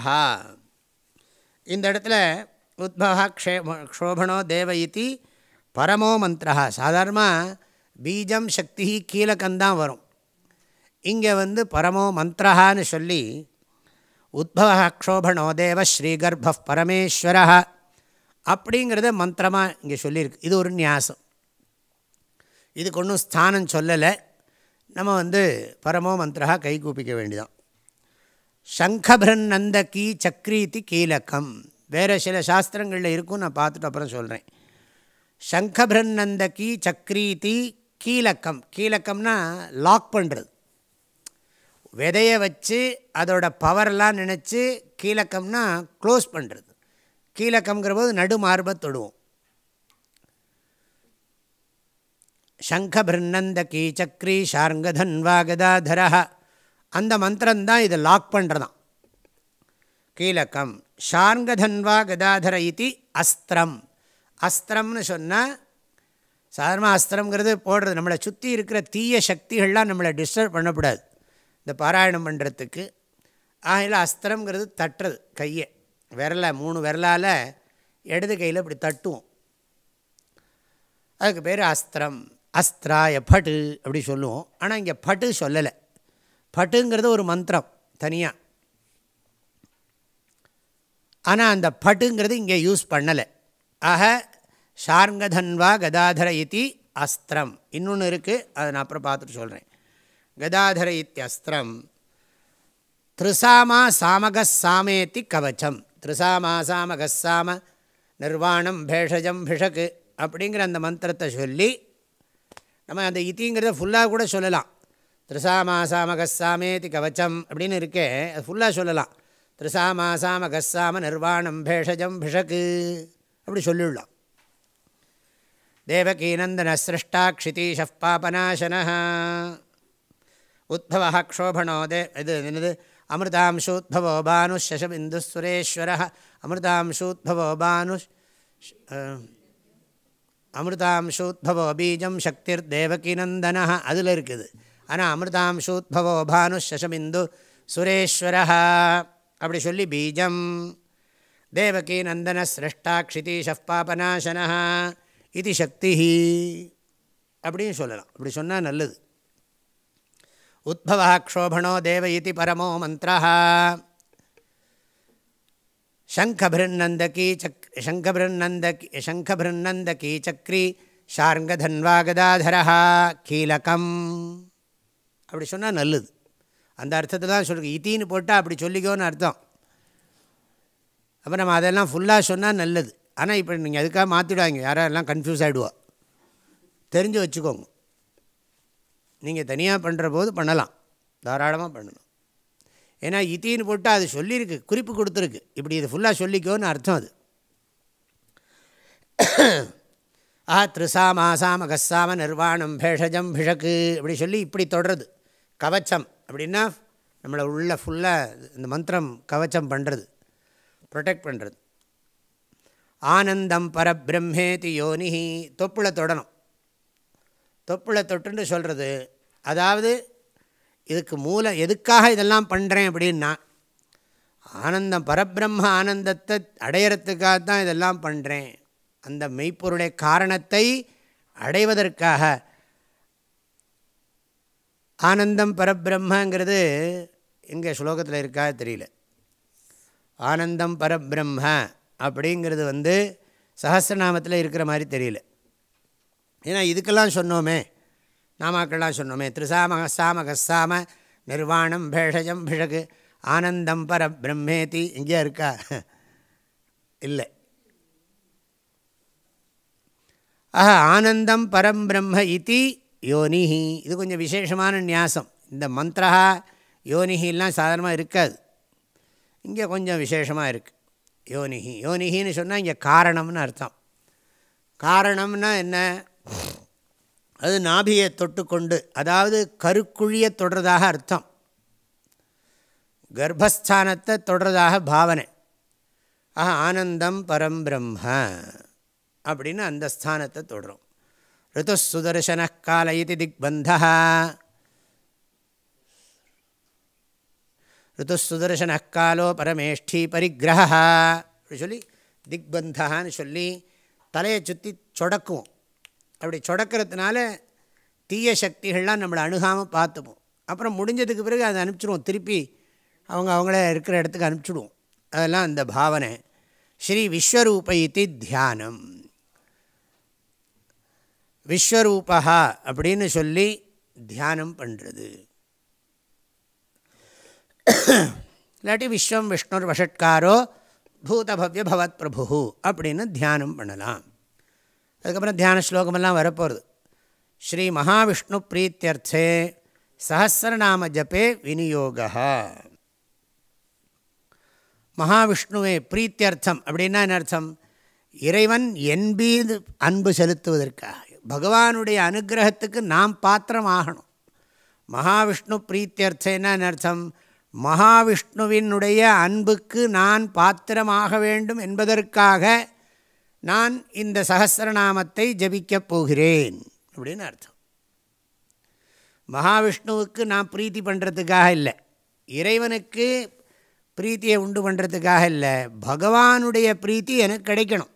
இந்த இடத்துல உத்பவா க்ஷே க்ஷோபணோ தேவ இது பரமோ மந்திரா சாதாரணமாக பீஜம் சக்தி கீழக்கந்தான் வரும். இங்கே வந்து பரமோ மந்திரஹான்னு சொல்லி உத்பவ க்ஷோபணோ தேவ ஸ்ரீகர்ப்ப பரமேஸ்வர அப்படிங்கிறத மந்திரமாக இங்கே சொல்லியிருக்கு. இது ஒரு நியாசம். இதுக்கு ஒன்றும் ஸ்தானம் சொல்லலை. நம்ம வந்து பரமோ மந்திரா கை கூப்பிக்க வேண்டிதான். சங்கபிரநந்த கீ சக்ரீதி கீலக்கம் வேறு சில சாஸ்திரங்களில் இருக்கும் நான் பார்த்துட்டு அப்புறம் சொல்கிறேன் சங்கபிரநந்த கீ சக்ரீதி கீலக்கம் கீழக்கம்னா லாக் பண்ணுறது விதையை வச்சு அதோட பவர்லாம் நினச்சி கீழக்கம்னா க்ளோஸ் பண்ணுறது கீழக்கம்ங்கிற போது நடுமார்பை தொடுவோம். சங்கபிருநந்த கீச்சக்ரி ஷார்ங்கதன்வா கதாதர அந்த மந்திரம்தான் இதை லாக் பண்ணுறதான் கீழக்கம் ஷார்ங்கதன்வா கதாதர இது அஸ்திரம். அஸ்திரம்னு சொன்னால் சாதாரண அஸ்திரம்ங்கிறது போடுறது நம்மளை சுற்றி இருக்கிற தீய சக்திகள்லாம் நம்மளை டிஸ்டர்ப் பண்ணக்கூடாது. இந்த பாராயணம் பண்ணுறதுக்கு ஆகையில் அஸ்திரங்கிறது தட்டுறது கையை. விரலை மூணு விரலால் இடது கையில் இப்படி தட்டுவோம். அதுக்கு பேர் அஸ்திரம். அஸ்திராய பட்டு அப்படி சொல்லுவோம். ஆனால் இங்கே பட்டு சொல்லலை. பட்டுங்கிறது ஒரு மந்திரம் தனியாக ஆனால் அந்த பட்டுங்கிறது இங்கே யூஸ் பண்ணலை. ஆக ஷார்ங்கதன்வா கதாதர இத்தி அஸ்திரம். இன்னொன்று இருக்குது அதை நான் அப்புறம் பார்த்துட்டு சொல்கிறேன் கதாதர இத்தியஸ்திரம் திருசாமா சாமகசாமேத்தி கவச்சம் திருசாமா சாமகசாம நிர்வாணம் பேஷஜம் பிஷக்கு அப்படிங்கிற அந்த மந்திரத்தை சொல்லி நம்ம அந்த இத்திங்கிறத ஃபுல்லாக கூட சொல்லலாம். திருசாமா சாமகசாமேதி கவச்சம் அப்படின்னு இருக்கே அது ஃபுல்லாக சொல்லலாம். திருசாமா சாமகசாம நிர்வாணம் பேஷஜம் பிஷக்கு அப்படி சொல்லிடலாம். தேவகீநந்தன சிருஷ்டா க்ஷிதீஷ பாபநாசன உத்தவ க்ஷோபணோ தே இது என்னது அமிர்தாம்சூத்பவோ பானுஷ் சசபிந்து சுரேஸ்வர அமிர்தாம்சூத்பவோ பானுஷ் அமிர்தாம்சூத்பவோ பீஜம் சக்திர் தேவகிநந்தன அதில் இருக்குது ஆனால் அமிர்தாம்சூத்பவோ பானுஷ் சசபிந்து சுரேஸ்வர அப்படி சொல்லி பீஜம் தேவகி நந்தன சிரஷ்டா க்ஷிதீஷ பாபநாசன இது சக்தி அப்படின்னு சொல்லலாம் அப்படி சொன்னால் நல்லது உத்பவ க்ஷோபணோ தேவ இது பரமோ மந்திர சங்கபிருநந்தகி சக் சங்கபிருநந்தகி சங்கபிருநந்தகி சக்ரி ஷார்ங்கதன்வாகதாதர கீலகம். அப்படி சொன்னால் நல்லது. அந்த அர்த்தத்தை தான் சொல்லுங்க இத்தின்னு போட்டால் அப்படி சொல்லிக்கோன்னு அர்த்தம். அப்போ நம்ம அதெல்லாம் ஃபுல்லாக சொன்னால் நல்லது. ஆனால் இப்போ நீங்கள் அதுக்காக மாற்றிடுவாங்க யாரெல்லாம் கன்ஃபியூஸ் ஆகிடுவோம் தெரிஞ்சு வச்சுக்கோங்க. நீங்கள் தனியாக பண்ணுற போது பண்ணலாம். தாராளமாக பண்ணணும். ஏன்னா இத்தின்னு போட்டால் அது சொல்லியிருக்கு குறிப்பு கொடுத்துருக்கு. இப்படி இது ஃபுல்லாக சொல்லிக்கோன்னு அர்த்தம் அது. ஆ த்ரிசாம் ஆசாம் கஸ்ஸாம நிர்வாணம் பேஷஜம் பிஷக்கு அப்படி சொல்லி இப்படி தொடருது கவச்சம் அப்படின்னா நம்மளை உள்ள ஃபுல்லாக இந்த மந்திரம் கவச்சம் பண்ணுறது ப்ரொடெக்ட் பண்ணுறது ஆனந்தம் பரபிரம்மேதி யோனி தொப்புளை தொடணும். தொப்புளை தொட்டுன்னு சொல்கிறது அதாவது இதுக்கு மூல எதுக்காக இதெல்லாம் பண்ணுறேன் அப்படின்னா ஆனந்தம் பரபிரம்ம ஆனந்தத்தை அடையிறதுக்காக தான் இதெல்லாம் பண்ணுறேன் அந்த மெய்ப்பொருளை காரணத்தை அடைவதற்காக. ஆனந்தம் பரபிரம்மங்கிறது எங்கே ஸ்லோகத்தில் இருக்கா தெரியல. ஆனந்தம் பரபிரம்ம அப்படிங்கிறது வந்து சஹசிரநாமத்தில் இருக்கிற மாதிரி தெரியல. ஏன்னா இதுக்கெல்லாம் சொன்னோமே. நாமாக்கள்லாம் சொன்னோமே. திரிசாம ஹசாம கசாம நிர்வாணம் பேஷஜம் பிழகு ஆனந்தம் பர பிரம்மேதி. இங்கே இருக்கா? இல்லை. ஆஹா ஆனந்தம் பரம் பிரம்ம இத்தி யோனிஹி. இது கொஞ்சம் விசேஷமான நியாசம். இந்த மந்திரா யோனிஹிலாம் சாதாரணமாக இருக்காது. இங்கே கொஞ்சம் விசேஷமாக இருக்குது யோனிஹி. யோனிஹின்னு சொன்னால் இங்கே காரணம்னு அர்த்தம். காரணம்னா என்ன? அது நாபியை தொட்டுக்கொண்டு அதாவது கருக்குழியை தொடுறதாக அர்த்தம். கர்ப்பஸ்தானத்தை தொடுறதாக பாவனை. ஆஹா ஆனந்தம் பரம் பிரம்ம அப்படின்னு அந்த ஸ்தானத்தை தொடுறோம். ரிது சுதர்சன கால இது திக்பந்த. ரிது சுதர்சன காலோ பரமேஷ்டி பரிகிரக அப்படி சொல்லி திக்பந்தான்னு சொல்லி தலையை சுற்றி சொடக்குவோம். அப்படி சொடக்கிறதுனால தீய சக்திகள்லாம் நம்மளை அணுகாமல் பார்த்துப்போம். அப்புறம் முடிஞ்சதுக்கு பிறகு அதை அனுப்பிச்சிடுவோம். திருப்பி அவங்க அவங்கள இருக்கிற இடத்துக்கு அனுப்பிச்சிடுவோம். அதெல்லாம் அந்த பாவனை. ஸ்ரீ விஸ்வரூப தியானம். விஸ்வரூபா அப்படின்னு சொல்லி தியானம் பண்ணுறது இல்லாட்டி விஸ்வம் விஷ்ணுர் வஷட்காரோ பூதபவ்ய பவத் பிரபு அப்படின்னு தியானம் பண்ணலாம். அதுக்கப்புறம் தியான ஸ்லோகமெல்லாம் வரப்போகிறது ஸ்ரீ மகாவிஷ்ணு பிரீத்தியர்த்தே சஹசிரநாம ஜபே விநியோக மகாவிஷ்ணுவே பிரீத்தியர்த்தம் அப்படின்னா என்ன அர்த்தம்? இறைவன் என்பீது அன்பு செலுத்துவதற்காக. பகவானுடைய அனுகிரகத்துக்கு நாம் பாத்திரம் ஆகணும் மகாவிஷ்ணு பிரீத்தியர்த்தேன்னா என்ன அர்த்தம்? மகாவிஷ்ணுவினுடைய அன்புக்கு நான் பாத்திரமாக வேண்டும் என்பதற்காக நான் இந்த சகசிரநாமத்தை ஜபிக்கப் போகிறேன் அப்படின்னு அர்த்தம். மகாவிஷ்ணுவுக்கு நான் பிரீத்தி பண்ணுறதுக்காக இல்லை. இறைவனுக்கு பிரீத்தியை உண்டு பண்ணுறதுக்காக இல்லை. பகவானுடைய பிரீத்தி எனக்கு கிடைக்கணும்.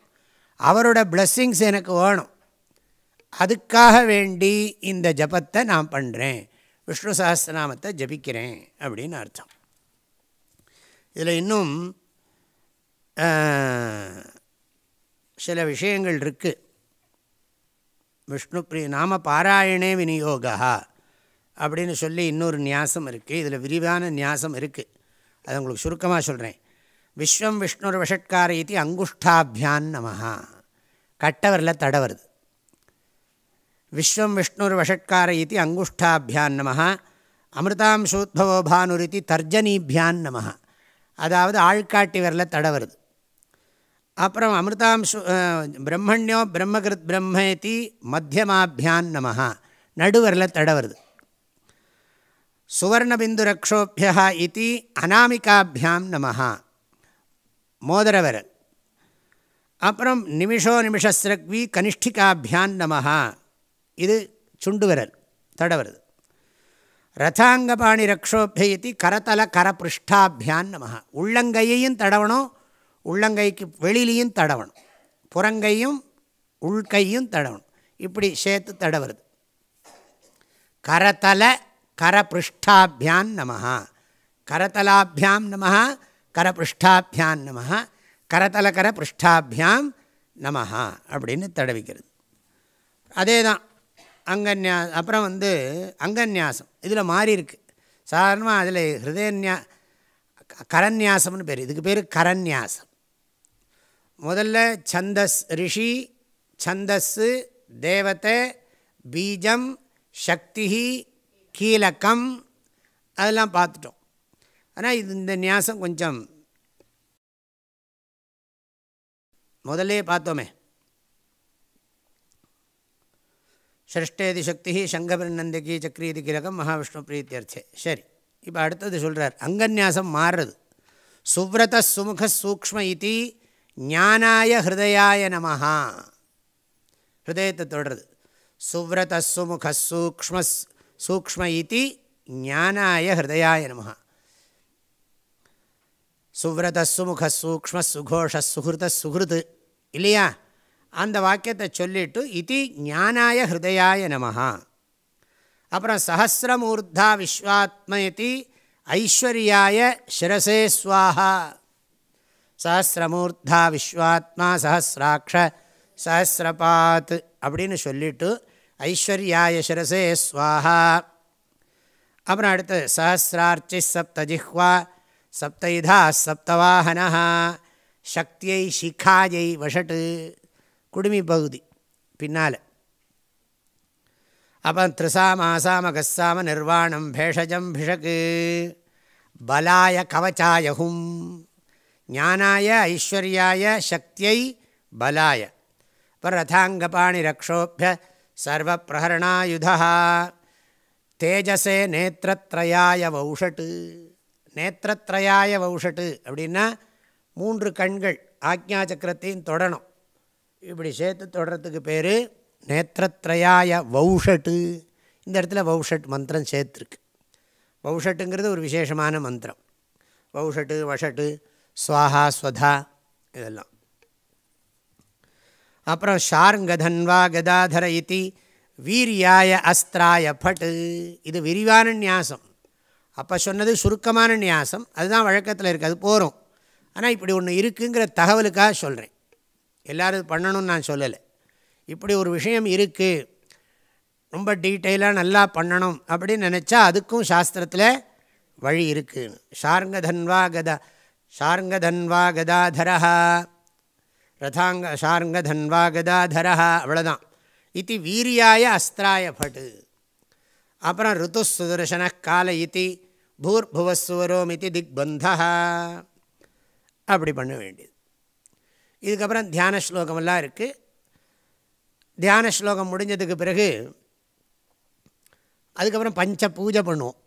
அவரோட பிளஸ்ஸிங்ஸ் எனக்கு வேணும். அதுக்காக வேண்டி இந்த ஜபத்தை நான் பண்ணுறேன் விஷ்ணு சஹஸ்ரநாமத்தை ஜபிக்கிறேன் அப்படின்னு அர்த்தம். இதில் இன்னும் சில விஷயங்கள் இருக்குது விஷ்ணு பிரி நாம பாராயணே விநியோகா அப்படின்னு சொல்லி இன்னொரு நியாசம் இருக்குது இதில் விரிவான நியாசம் இருக்குது அதை உங்களுக்கு சுருக்கமாக சொல்கிறேன் விஸ்வம் விஷ்ணுர் விஷட்கார இது அங்குஷ்டாபியான் நமஹா. கட்டவரில் தட வருது. விஸ்வம் விஷ்ணுர் வஷட்கார இது அங்குஷ்டாபியான் நமஹா. அமிர்தாம் சூத்பவோ பானுரிதி தர்ஜனீபியான் நமஹா. அதாவது ஆள்காட்டி வரல தட வருது. அப்புறம் அமிர்தாம் பிரம்மண்யோ பிரம்மகிருத் பிரம்மேதி மத்தியமாபியான் நம நடுவரில் தட வருது. சுவர்ணபிந்து ரக்ஷோபியா இது அநாமிகாபியாம் நம மோதரவரல் அப்புறம் நிமிஷோ நிமிஷஸ்ரக்வி கனிஷ்டிகாபியான் நமஹா. இது சுண்டு விரல் தட வருது. ரதாங்கபாணி ரக்ஷோபியத்தி கரத்தல கரபிருஷ்டாபியான் நமஹா. உள்ளங்கையையும் தடவணும் உள்ளங்கைக்கு வெளியிலையும் தடவணும். புறங்கையும் உள்கையும் தடவணும். இப்படி சேர்த்து தடவுறது. கரதல கரத்தல கரபிருஷ்டாபியான் நமஹா. கரதலாபியாம் நமஹா கரபிருஷ்டாபியான் நமஹா கரதல பிருஷ்டாபியாம் நமஹா அப்படின்னு தடவிக்கிறது. அதே தான் அங்கன்யா அப்புறம் வந்து அங்கன்யாசம் இதில் மாறி இருக்குது சாதாரணமாக அதில் ஹிருதயன்யா கரன்யாசம்னு பேர் இதுக்கு பேர் கரன்யாசம். முதல்ல சந்தஸ் ரிஷி சந்தஸ்ஸு தேவத்தை பீஜம் சக்தி கீழக்கம் அதெல்லாம் பார்த்துட்டோம். ஆனால் இது இந்த நியாசம் கொஞ்சம் முதல்லே பார்த்தோமே. சிரஷ்டேதி சக்தி சங்கபிரநந்தகி சக்ரீதி கிரகம் மகாவிஷ்ணு பிரீத்தியர்த்தே. சரி இப்போ அடுத்தது சொல்கிறார் அங்கன்யாசம் மாறுறது. சுவ்ரத சுமுக சூக்ம இது ஞானாய ஹிருதயாய நமஹா. ஹிருதயத்தை தொடருது சுவிரத சுமுக சூக்ம சூக்ம இது ஞானாய ஹிருதயாய நமஹா. சுவிரத சுமுக சூக்ம சுகோஷ சுகிருத சுகிருது இல்லையா? அந்த வாக்கியத்தை சொல்லிட்டு இது ஞானாய ஹிருதயாய நமஹா. அப்புறம் சஹசிரமூர்தா விஸ்வாத்மயதி ஐஸ்வர்யாய சிரசே ஸ்வாஹா. சஹசிரமூர்தா விஸ்வாத்மா சஹசிராட்ச சஹசிரபாத் அப்படின்னு சொல்லிட்டு ஐஸ்வர்யாய சிரசே ஸ்வாஹா. அப்புறம் அடுத்து சஹசிரார்ச்சி சப்தஜிஹ்வா சப்தயுதா சப்தவாகனா சக்தியை சிகாயை வஷட்டு குடுமி பகுதி பின்னால். அப்போ திருசாம ஆசாம கஸ்ஸாம நிர்வாணம் பேஷஜம் பிஷக்கு பலாய கவச்சாயகும் ஞானாய ஐஸ்வர்யாய சக்தியை பலாய. இப்போ ரதாங்கபாணி ரக்ஷோபிய சர்வப்பிரகரணாயுதா தேஜசே நேத்திரத்ரயாய வௌஷட்டு. நேத்திரத்ரயாய வௌஷட்டு அப்படின்னா மூன்று கண்கள் ஆக்ஞா சக்கரத்தையும் தொடணும். இப்படி சேர்த்து தொடரத்துக்கு பேர் நேத்திரத்ரயாய வௌஷட்டு. இந்த இடத்துல வௌஷட் மந்திரம் சேர்த்துருக்கு. வௌஷட்டுங்கிறது ஒரு விசேஷமான மந்திரம். வௌஷட்டு வஷட்டு ஸ்வாஹா ஸ்வதா இதெல்லாம். அப்புறம் ஷார்கதன்வா கதாதர இத்தி வீரியாய அஸ்திராய பட்டு. இது விரிவான நியாசம். அப்போ சொன்னது சுருக்கமான நியாசம். அதுதான் வழக்கத்தில் இருக்குது அது போகிறோம் ஆனால் இப்படி ஒன்று இருக்குங்கிற தகவலுக்காக சொல்கிறேன் எல்லோரும் பண்ணணும்னு நான் சொல்லலை. இப்படி ஒரு விஷயம் இருக்குது ரொம்ப டீட்டெயிலாக நல்லா பண்ணணும் அப்படின்னு நினச்சா அதுக்கும் சாஸ்திரத்தில் வழி இருக்குது ஷார்கதன்வா கதா ஷார்ங்கதன்வா கதாதரா ரதாங்க ஷார்ங்கதன்வா கதாதரா அவ்வளோதான் இது வீரியாய அஸ்திராய பட்டு அப்புறம் ருத்து சுதர்சன கால இது பூர்புவஸ்வரோம் இது திக்பந்தா அப்படி பண்ண வேண்டியது. இதுக்கப்புறம் தியான ஸ்லோகமெல்லாம் இருக்குது தியான ஸ்லோகம் முடிஞ்சதுக்கு பிறகு அதுக்கப்புறம் பஞ்ச பூஜை பண்ணுவோம்.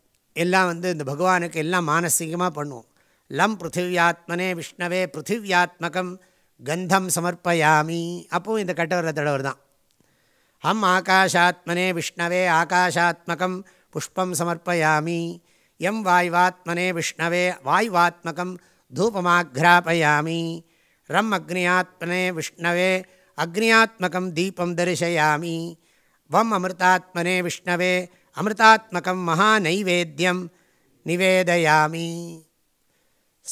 எல்லாம் வந்து இந்த பகவானுக்கு எல்லாம் மானசீகமாக பண்ணுவோம். லம் பிருத்திவியாத்மனே விஷ்ணவே பிருத்திவியாத்மகம் கந்தம் சமர்ப்பயாமி அப்பவும் இந்த கட்டவர தடவர் தான். ஹம் ஆகாஷாத்மனே விஷ்ணவே ஆகாஷாத்மகம் புஷ்பம் சமர்ப்பயாமி. எம் வாய்வாத்மனே விஷ்ணவே வாய்வாத்மகம் தூபமாகிராபயாமி. ரம் அக்னியாத்மனே விஷ்ணவே அக்னியாத்மகம் தீபம் தரிசயாமி. வம் அமிர்தாத்மனே விஷ்ணவே அமிர்தாத்மகம் மகாநைவேத்தியம் நிவேதயாமி.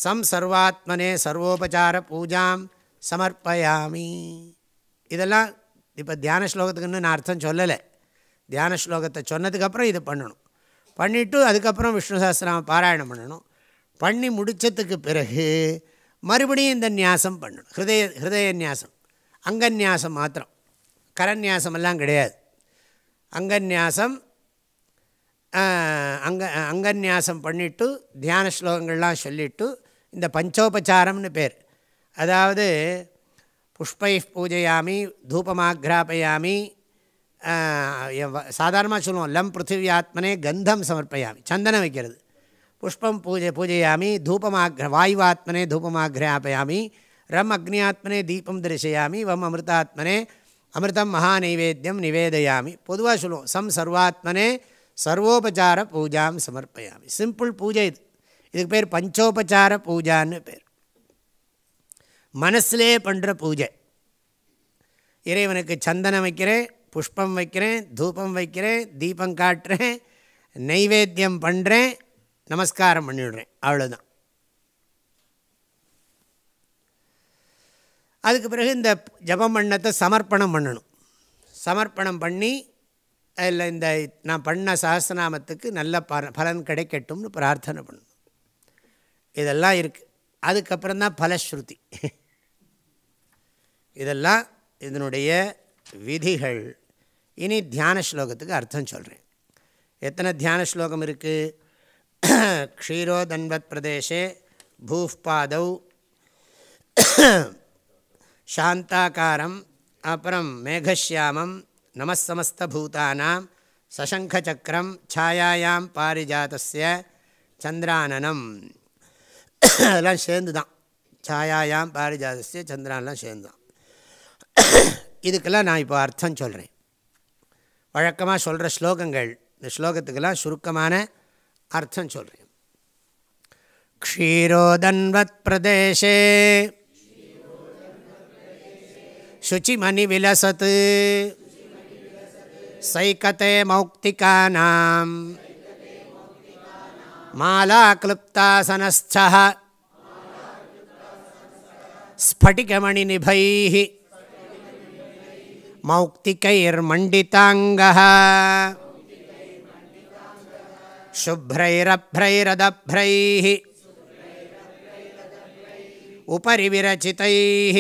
சம் சர்வாத்மனே சர்வோபச்சார பூஜாம் சமர்ப்பயாமி. இதெல்லாம் இப்போ தியான ஸ்லோகத்துக்குன்னு நான் அர்த்தம் சொல்லலை. தியான ஸ்லோகத்தை சொன்னதுக்கப்புறம் இது பண்ணணும். பண்ணிவிட்டு அதுக்கப்புறம் விஷ்ணு சாஸ்திரம் பாராயணம் பண்ணணும். பண்ணி முடித்ததுக்கு பிறகு மறுபடியும் இந்த நியாசம் பண்ணணும். ஹிருதய ஹிருதய நியாசம். அங்கநியாசம் மாத்திரம். கரன்யாசமெல்லாம் கிடையாது. அங்கநியாசம் அங்க அங்கநியாசம் பண்ணிவிட்டு தியான ஸ்லோகங்கள்லாம் சொல்லிவிட்டு இந்த பஞ்சோபச்சாரம்னு பேர். அதாவது புஷ்பை பூஜையாமி தூபமாக்ராபயாமி சாதாரணமாக சொல்லுவோம் லம் பிருத்திவியாத்மனே கந்தம் சமர்ப்பயாமி சந்தனம் வைக்கிறது. புஷ்பம் பூஜை பூஜையாமி தூபமாக வாயுவாத்மனே தூபமாக்ராபயாமி ரம் அக்னியாத்மனே தீபம் தரிசையாமி வம் அமிர்தாத்மனே அமிர்தம் மகா நைவேத்தியம் நிவேதையாமி. பொதுவாக சொல்லுவோம் சம் சர்வாத்மனே சர்வோபச்சார பூஜாம் சமர்ப்பயாமி. சிம்பிள் பூஜை இது. இதுக்கு பேர் பஞ்சோபச்சார பூஜான்னு பேர். மனசிலே பண்ணுற பூஜை. இறைவனுக்கு சந்தனம் வைக்கிறேன் புஷ்பம் வைக்கிறேன் தூபம் வைக்கிறேன் தீபம் காட்டுறேன் நைவேத்தியம் பண்ணுறேன் நமஸ்காரம் பண்ணிவிடுறேன். அவ்வளோதான் அதுக்கு பிறகு இந்த ஜபம் பண்ணத்தை சமர்ப்பணம் பண்ணணும். சமர்ப்பணம் பண்ணி அதில் இந்த நான் பண்ண சஹஸ்ரநாமத்துக்கு நல்ல ப பலன் கிடைக்கட்டும்னு பிரார்த்தனை பண்ணணும். இதெல்லாம் இருக்குது அதுக்கப்புறம் தான் பலஸ்ருதி இதெல்லாம் இதனுடைய விதிகள். இனி தியான ஸ்லோகத்துக்கு அர்த்தம் சொல்கிறேன் எத்தனை தியான ஸ்லோகம் இருக்குது க்ஷீரோதன்வத் பிரதேசே பூஃபாதௌ சாந்தாக்காரம் அப்புறம் மேகஷியாமம் நமசமஸ்தூதானாம் சசங்கச்சக்கரம் சாயாயாம் பாரிஜாத்திய சந்திரானனம். அதெல்லாம் சேர்ந்து தான் சாயாயாம் பாரிஜாத்திய சந்திரானெலாம் சேர்ந்து தான் இதுக்கெல்லாம் நான் இப்போ அர்த்தம் சொல்கிறேன் வழக்கமாக சொல்கிற ஸ்லோகங்கள் இந்த ஸ்லோகத்துக்கெல்லாம் சுருக்கமான அர்த்தம் சொல்கிறேன் க்ஷீரோதன்வத் பிரதேசே शुचिमणिविलसत् सैकते मौक्तिकानां मालाक्लुप्तासनस्थः स्फटिकमणिनिभैः मौक्तिकैर्मण्डिताङ्गः शुभ्रैरभ्रैरदभ्रैः उपरि विरचितैः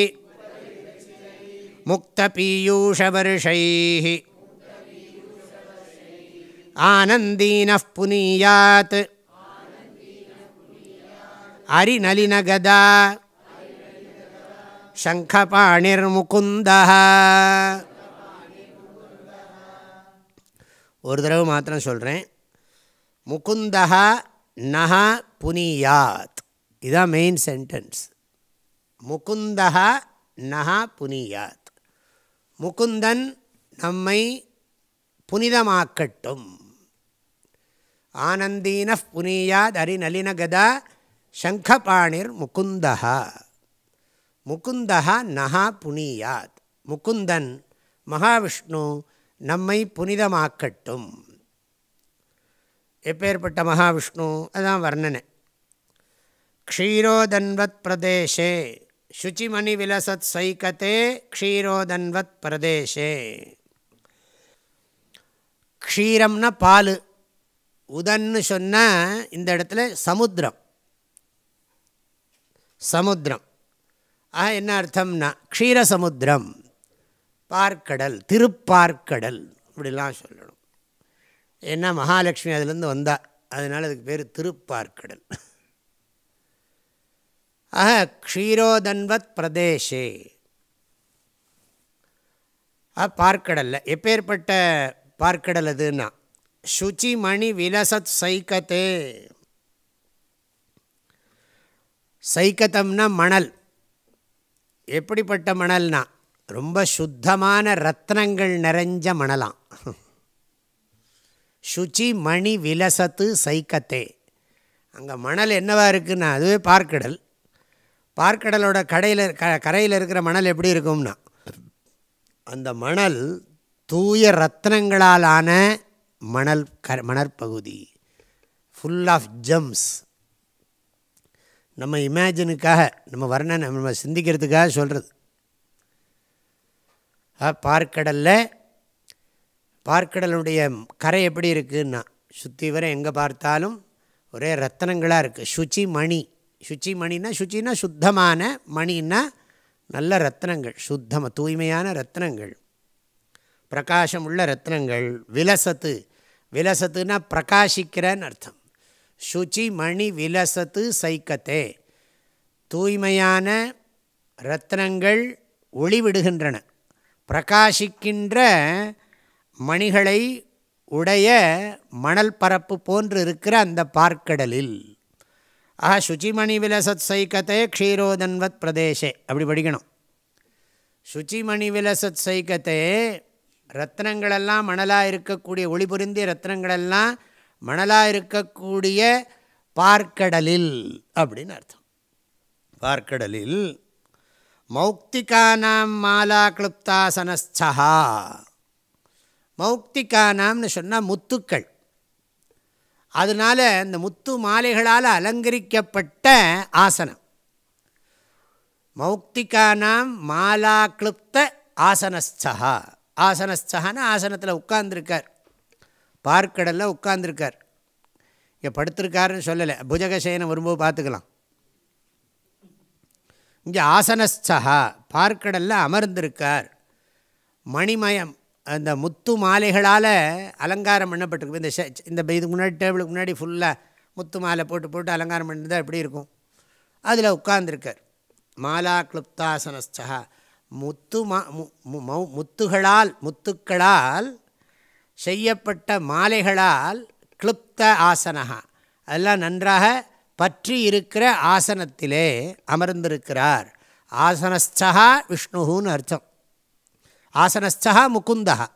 मुक्तपीयूषवर्षैः आनन्दीनः पुनीयात् அரிநலினகதா சங்கபாணிர்முகுந்தா ஒரு தடவை மாத்திரம் சொல்கிறேன் முகுந்தா நஹா புனியாத் இதுதான் மெயின் சென்டென்ஸ் முகுந்தா நஹா புனியாத் முகுந்தன் நம்மை புனிதமாக்கட்டும் ஆனந்தீன புனியாத் அரிநலினகதா சங்கபாணிர் முகுந்தா முகுந்தா நஹா புனியாத் முகுந்தன் மகாவிஷ்ணு நம்மை புனிதமாக்கட்டும். எப்பேற்பட்ட மகாவிஷ்ணு அதான் வர்ணனை. க்ஷீரோதன்வத் பிரதேசே சுச்சிமணி விலசத் சைக்கத்தே க்ஷீரோதன்வத் பிரதேசே. க்ஷீரம்னா பால். உதன்னு சொன்னால் இந்த இடத்துல சமுத்திரம். சமுத்திரம். ஆக என்ன அர்த்தம்னா க்ஷீரசமுத்திரம் பார்க்கடல் திருப்பார்க்கடல் இப்படிலாம் சொல்லணும். ஏன்னா மகாலட்சுமி அதுலேருந்து வந்தா அதனால் அதுக்கு பேர் திருப்பார்க்கடல். ஆக க்ஷீரோதன்வத் பிரதேசே. பார்க்கடலில். எப்பேற்பட்ட பார்க்கடல் அதுன்னா சுச்சிமணி விலசத் சைக்கத்தே சைக்கத்தம்னா மணல். எப்படிப்பட்ட மணல்னா ரொம்ப சுத்தமான ரத்னங்கள் நிறைஞ்ச மணலாம். சுச்சி மணி விலசத்து சைக்கத்தே அங்கே மணல் என்னவாக இருக்குதுன்னா அதுவே பார்க்கடல். பார்க்கடலோட கடையில் க கரையில் இருக்கிற மணல் எப்படி இருக்கும்னா அந்த மணல் தூய ரத்னங்களால் ஆன மணல் க மணற்பகுதி. ஃபுல் ஆஃப் ஜம்ஸ் நம்ம இமேஜினுக்காக நம்ம வர்ணனை நம்ம சிந்திக்கிறதுக்காக சொல்கிறது பார்க்கடலில் பார்க்கடலுடைய கரை எப்படி இருக்குன்னா சுற்றி வர எங்கே பார்த்தாலும் ஒரே ரத்தனங்களாக இருக்குது சுச்சி மணி சுச்சி மணினா சுச்சின்னா சுத்தமான மணின்னா நல்ல ரத்னங்கள் சுத்தம தூய்மையான ரத்னங்கள் பிரகாசம் உள்ள ரத்னங்கள் விலசத்து. விலசத்துன்னா பிரகாசிக்கிறன்னு அர்த்தம். சுச்சி மணி விலசத்து சைக்கத்தே. தூய்மையான ரத்னங்கள் ஒளிவிடுகின்றன. பிரகாசிக்கின்ற மணிகளை உடைய மணல் பரப்பு போன்று இருக்கிற அந்த பார்க்கடலில். ஆஹா சுச்சிமணி விலசத் சைக்கத்தே க்ஷீரோதன்வத் பிரதேசே அப்படி படிக்கணும். சுச்சிமணி விலசத் சைக்கத்தே ரத்னங்களெல்லாம் மணலாக இருக்கக்கூடிய ஒளி பொருந்திய ரத்னங்களெல்லாம் மணலாக இருக்கக்கூடிய பார்க்கடலில் அப்படின்னு அர்த்தம். பார்க்கடலில் மௌக்திகானாம் மாலா கிளுப்தாசனஸ்தா மௌக்திகானாம்னு சொன்னால் முத்துக்கள். அதனால் இந்த முத்து மாலைகளால் அலங்கரிக்கப்பட்ட ஆசனம். மௌக்திகானாம் மாலா கிளுப்த ஆசனஸ்தா ஆசனஸ்தகான ஆசனத்தில் உட்கார்ந்துருக்கார். பார்க்கடலில் உட்கார்ந்துருக்கார். இங்கே படுத்திருக்காருன்னு சொல்லலை. புஜகசேனம் வரும்போது பார்த்துக்கலாம். இங்கே ஆசனஸ்தா பார்க்கடலில் அமர்ந்திருக்கார். மணிமயம் அந்த முத்து மாலைகளால் அலங்காரம் பண்ணப்பட்டிருக்கு. இந்த இந்த இதுக்கு முன்னாடி டேபிளுக்கு முன்னாடி ஃபுல்லாக முத்து மாலை போட்டு போட்டு அலங்காரம் பண்ணிருந்தால் எப்படி இருக்கும்? அதில் உட்கார்ந்துருக்கார். மாலா கிளுப்தாசனஸ்தா முத்து மா முத்துகளால் முத்துக்களால் செய்யப்பட்ட மாலைகளால் கிளுப்த ஆசனகா அதெல்லாம் நன்றாக பற்றி இருக்கிற ஆசனத்திலே அமர்ந்திருக்கிறார். ஆசனஸ்தகா விஷ்ணுன்னு அர்த்தம். ஆசனஸ்தகா முக்குந்தகா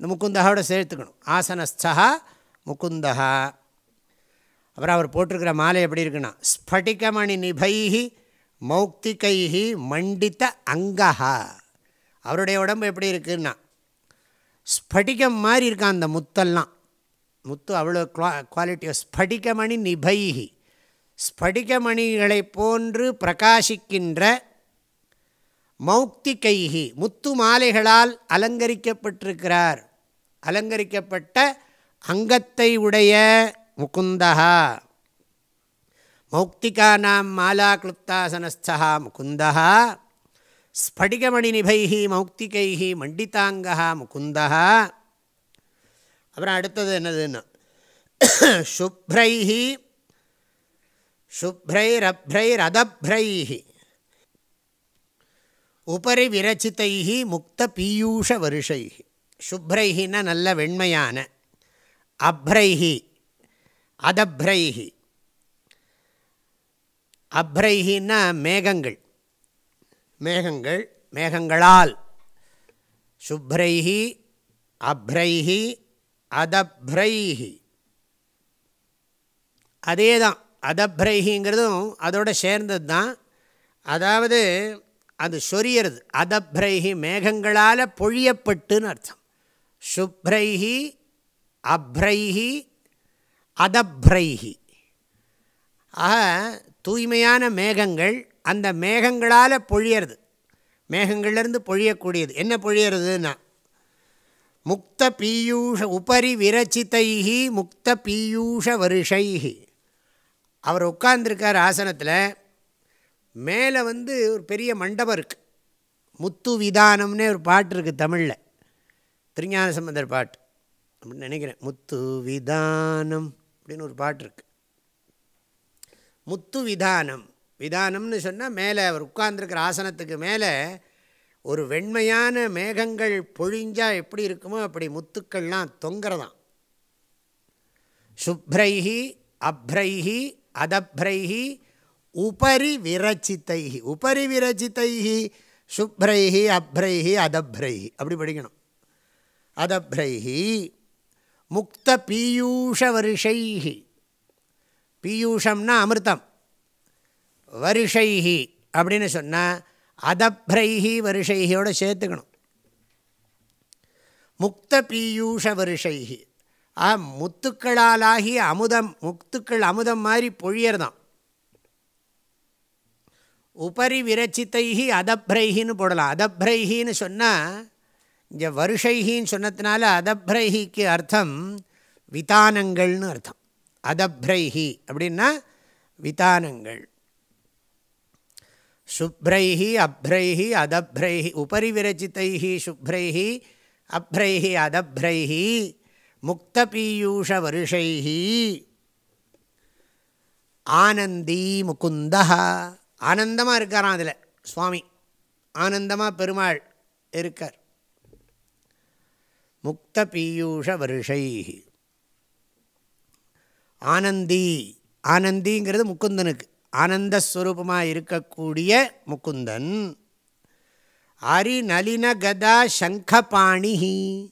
இந்த முக்குந்தகாவோட சேர்த்துக்கணும். ஆசனஸ்தகா முக்குந்தகா அப்புறம் அவர் போட்டிருக்கிற மாலை எப்படி இருக்குன்னா ஸ்பட்டிகமணி நிபைஹி மௌக்திகைஹி மண்டித்த அங்கஹா. அவருடைய உடம்பு எப்படி இருக்குன்னா ஸ்படிகம் மாதிரி இருக்கான் அந்த முத்தெல்லாம். முத்து அவ்வளோ குவா குவாலிட்டி ஸ்படிகமணி நிபைகி ஸ்படிகமணிகளை போன்று பிரகாசிக்கின்ற மௌக்திகைஹி முத்து மாலைகளால் அலங்கரிக்கப்பட்டிருக்கிறார். அலங்கரிக்கப்பட்ட அங்கத்தை உடைய முகுந்தா. மௌக்திகானாம் மாலா கிளுப்தாசனஸ்தா முகுந்தா. ஸ்படிகமணிநிபைஹி மௌக்திகைஹி மண்டிதாங்கா முகுந்தா அப்புறம் அடுத்தது என்னதுன்னா சுப்ரைஹி சுப்ரைரப்ரைரதப்ரைஹி உபரி விரச்சிதைஹி முக்த பீயூஷ வருஷைஹி சுப்ரைஹின்னா நல்ல வெண்மையான அப்ரைஹி அதப்ரைஹி. அப்ரைஹின்னா மேகங்கள். மேகங்கள் மேகங்களால். சுப்ரைஹி அப்ரைஹி அதப்ரைஹி. அதே தான் அதப்ரைஹிங்கிறதும் அதோட சேர்ந்தது தான் அதாவது அது சொரியறது அதப்ரைஹி மேகங்களால் பொழியப்பட்டுன்னு அர்த்தம். சுப்ரைஹி அப்ரைஹி அதப்ரைஹி. ஆக தூய்மையான மேகங்கள் அந்த மேகங்களால் பொழியறது. மேகங்கள்லேருந்து பொழியக்கூடியது. என்ன பொழியறதுன்னா முக்த பீயூஷ உபரி விரச்சித்தைகி முக்த பீயூஷ வருஷைகி அவர் உட்கார்ந்துருக்கார் ஆசனத்தில். மேலே வந்து ஒரு பெரிய மண்டபம் இருக்குது முத்து விதானம்னே ஒரு பாட்டு இருக்குது தமிழில். திருஞான சம்பந்தர் பாட்டு. அப்படின்னு நினைக்கிறேன். முத்து விதானம் அப்படின்னு ஒரு பாட்டு இருக்குது முத்து விதானம். விதானம்னு சொன்னால் மேலே அவர் உட்கார்ந்துருக்கிற ஆசனத்துக்கு மேலே ஒரு வெண்மையான மேகங்கள் பொழிஞ்சால் எப்படி இருக்குமோ அப்படி முத்துக்கள்லாம் தொங்குறதாம். சுப்ரைஹி அப்ரைஹி அதப்ரைஹி உபரி விரச்சித்தைஹி. உபரி விரச்சித்தைஹி சுப்ரைஹி அப்ரைஹி அதப்ரைஹி. அப்படி படிக்கணும். அதப்ரைஹி முக்த பீயூஷ வருஷைஹி. பீயூஷம்னா அமிர்தம். வருஷைஹி அப்படின்னு சொன்னால் அதப்ரைஹி வருஷைஹியோட சேர்த்துக்கணும். முக்த பீயூஷ வருஷைஹி. ஆ முத்துக்களாலாகி அமுதம் முத்துக்கள் அமுதம் மாதிரி பொழியறதான் உபரி விரச்சித்தைஹி அதப்ரைஹின்னு போடலாம். அதப்ரைஹின்னு சொன்னால் இங்கே வருஷைஹின்னு சொன்னதுனால அதப்ரைஹிக்கு அர்த்தம் விதானங்கள்னு அர்த்தம். அதப்ரைஹி அப்படின்னா விதானங்கள். சுப்ரைஹி அப்ரைஹி அதப்ரைஹி உபரி விரச்சித்தைஹி சுப்ரைஹி அப்ரைஹி அதப்ரைஹி முக்தபீயூஷ வருஷைஹி ஆனந்தி முகுந்தா ஆனந்தமாக இருக்காராம் அதில் சுவாமி. ஆனந்தமாக பெருமாள் இருக்கார். முக்த பீயூஷ வருஷை ஆனந்தி ஆனந்திங்கிறது முக்குந்தனுக்கு. ஆனந்தஸ்வரூபமாக இருக்கக்கூடிய முக்குந்தன் அரி நளின கதா சங்கபாணி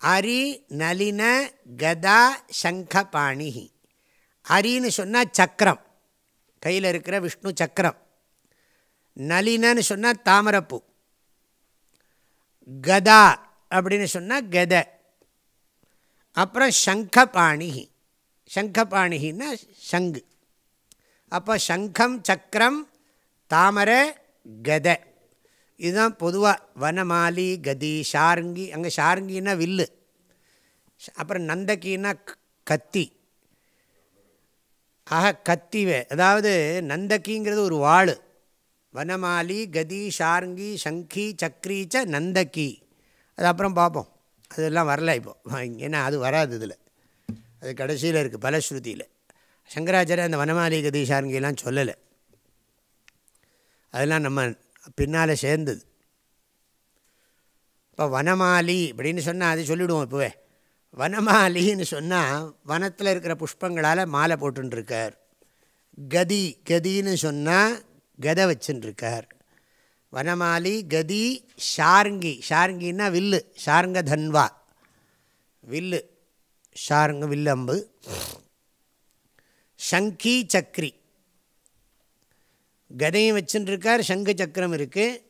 அரி நளின கதா சங்கபாணி அரின்னு சொன்னால் சக்கரம். கையில் இருக்கிற விஷ்ணு சக்கரம். நளினன்னு சொன்னால் தாமரப்பூ. கதா அப்படின்னு சொன்னால் கதை. அப்புறம் சங்கபாணி சங்கபாணின்னா சங்கு. அப்போ சங்கம் சக்கரம் தாமரை கதை. இதுதான் பொதுவாக வனமாலி கதி ஷாருங்கி. அங்கே ஷாருங்கின்னா வில்லு. அப்புறம் நந்தகின்னா கத்தி. ஆக கத்திவே. அதாவது நந்தகிங்கிறது ஒரு வாள். வனமாலி கதி ஷாருங்கி சங்கி சக்ரீச்ச நந்தகி. அது அப்புறம் பார்ப்போம் அதெல்லாம் வரல இப்போ. *laughs* ஏன்னா அது வராது இதில். அது கடைசியில் இருக்குது பலஸ்ருதியில் சங்கராச்சாரிய அந்த வனமாலி கதி சொல்லலை. அதெல்லாம் நம்ம பின்னால் சேர்ந்தது. இப்போ வனமாலி அப்படின்னு சொன்னால் அது சொல்லிவிடுவோம் இப்போவே. வனமாலின்னு சொன்னால் வனத்தில் இருக்கிற புஷ்பங்களால் மாலை போட்டுருக்கார் கதி கதின்னு சொன்னால் கதை வச்சுருக்கார் வனமாலி கதி ஷாருங்கி. ஷாருங்கின்னா வில்லு. ஷாருங்க தன்வா வில்லு. ஷாருங்க வில்லம்பு. சங்கி சக்ரி. கதையும் வச்சுருக்கார் சங்கு சக்கரம் இருக்குது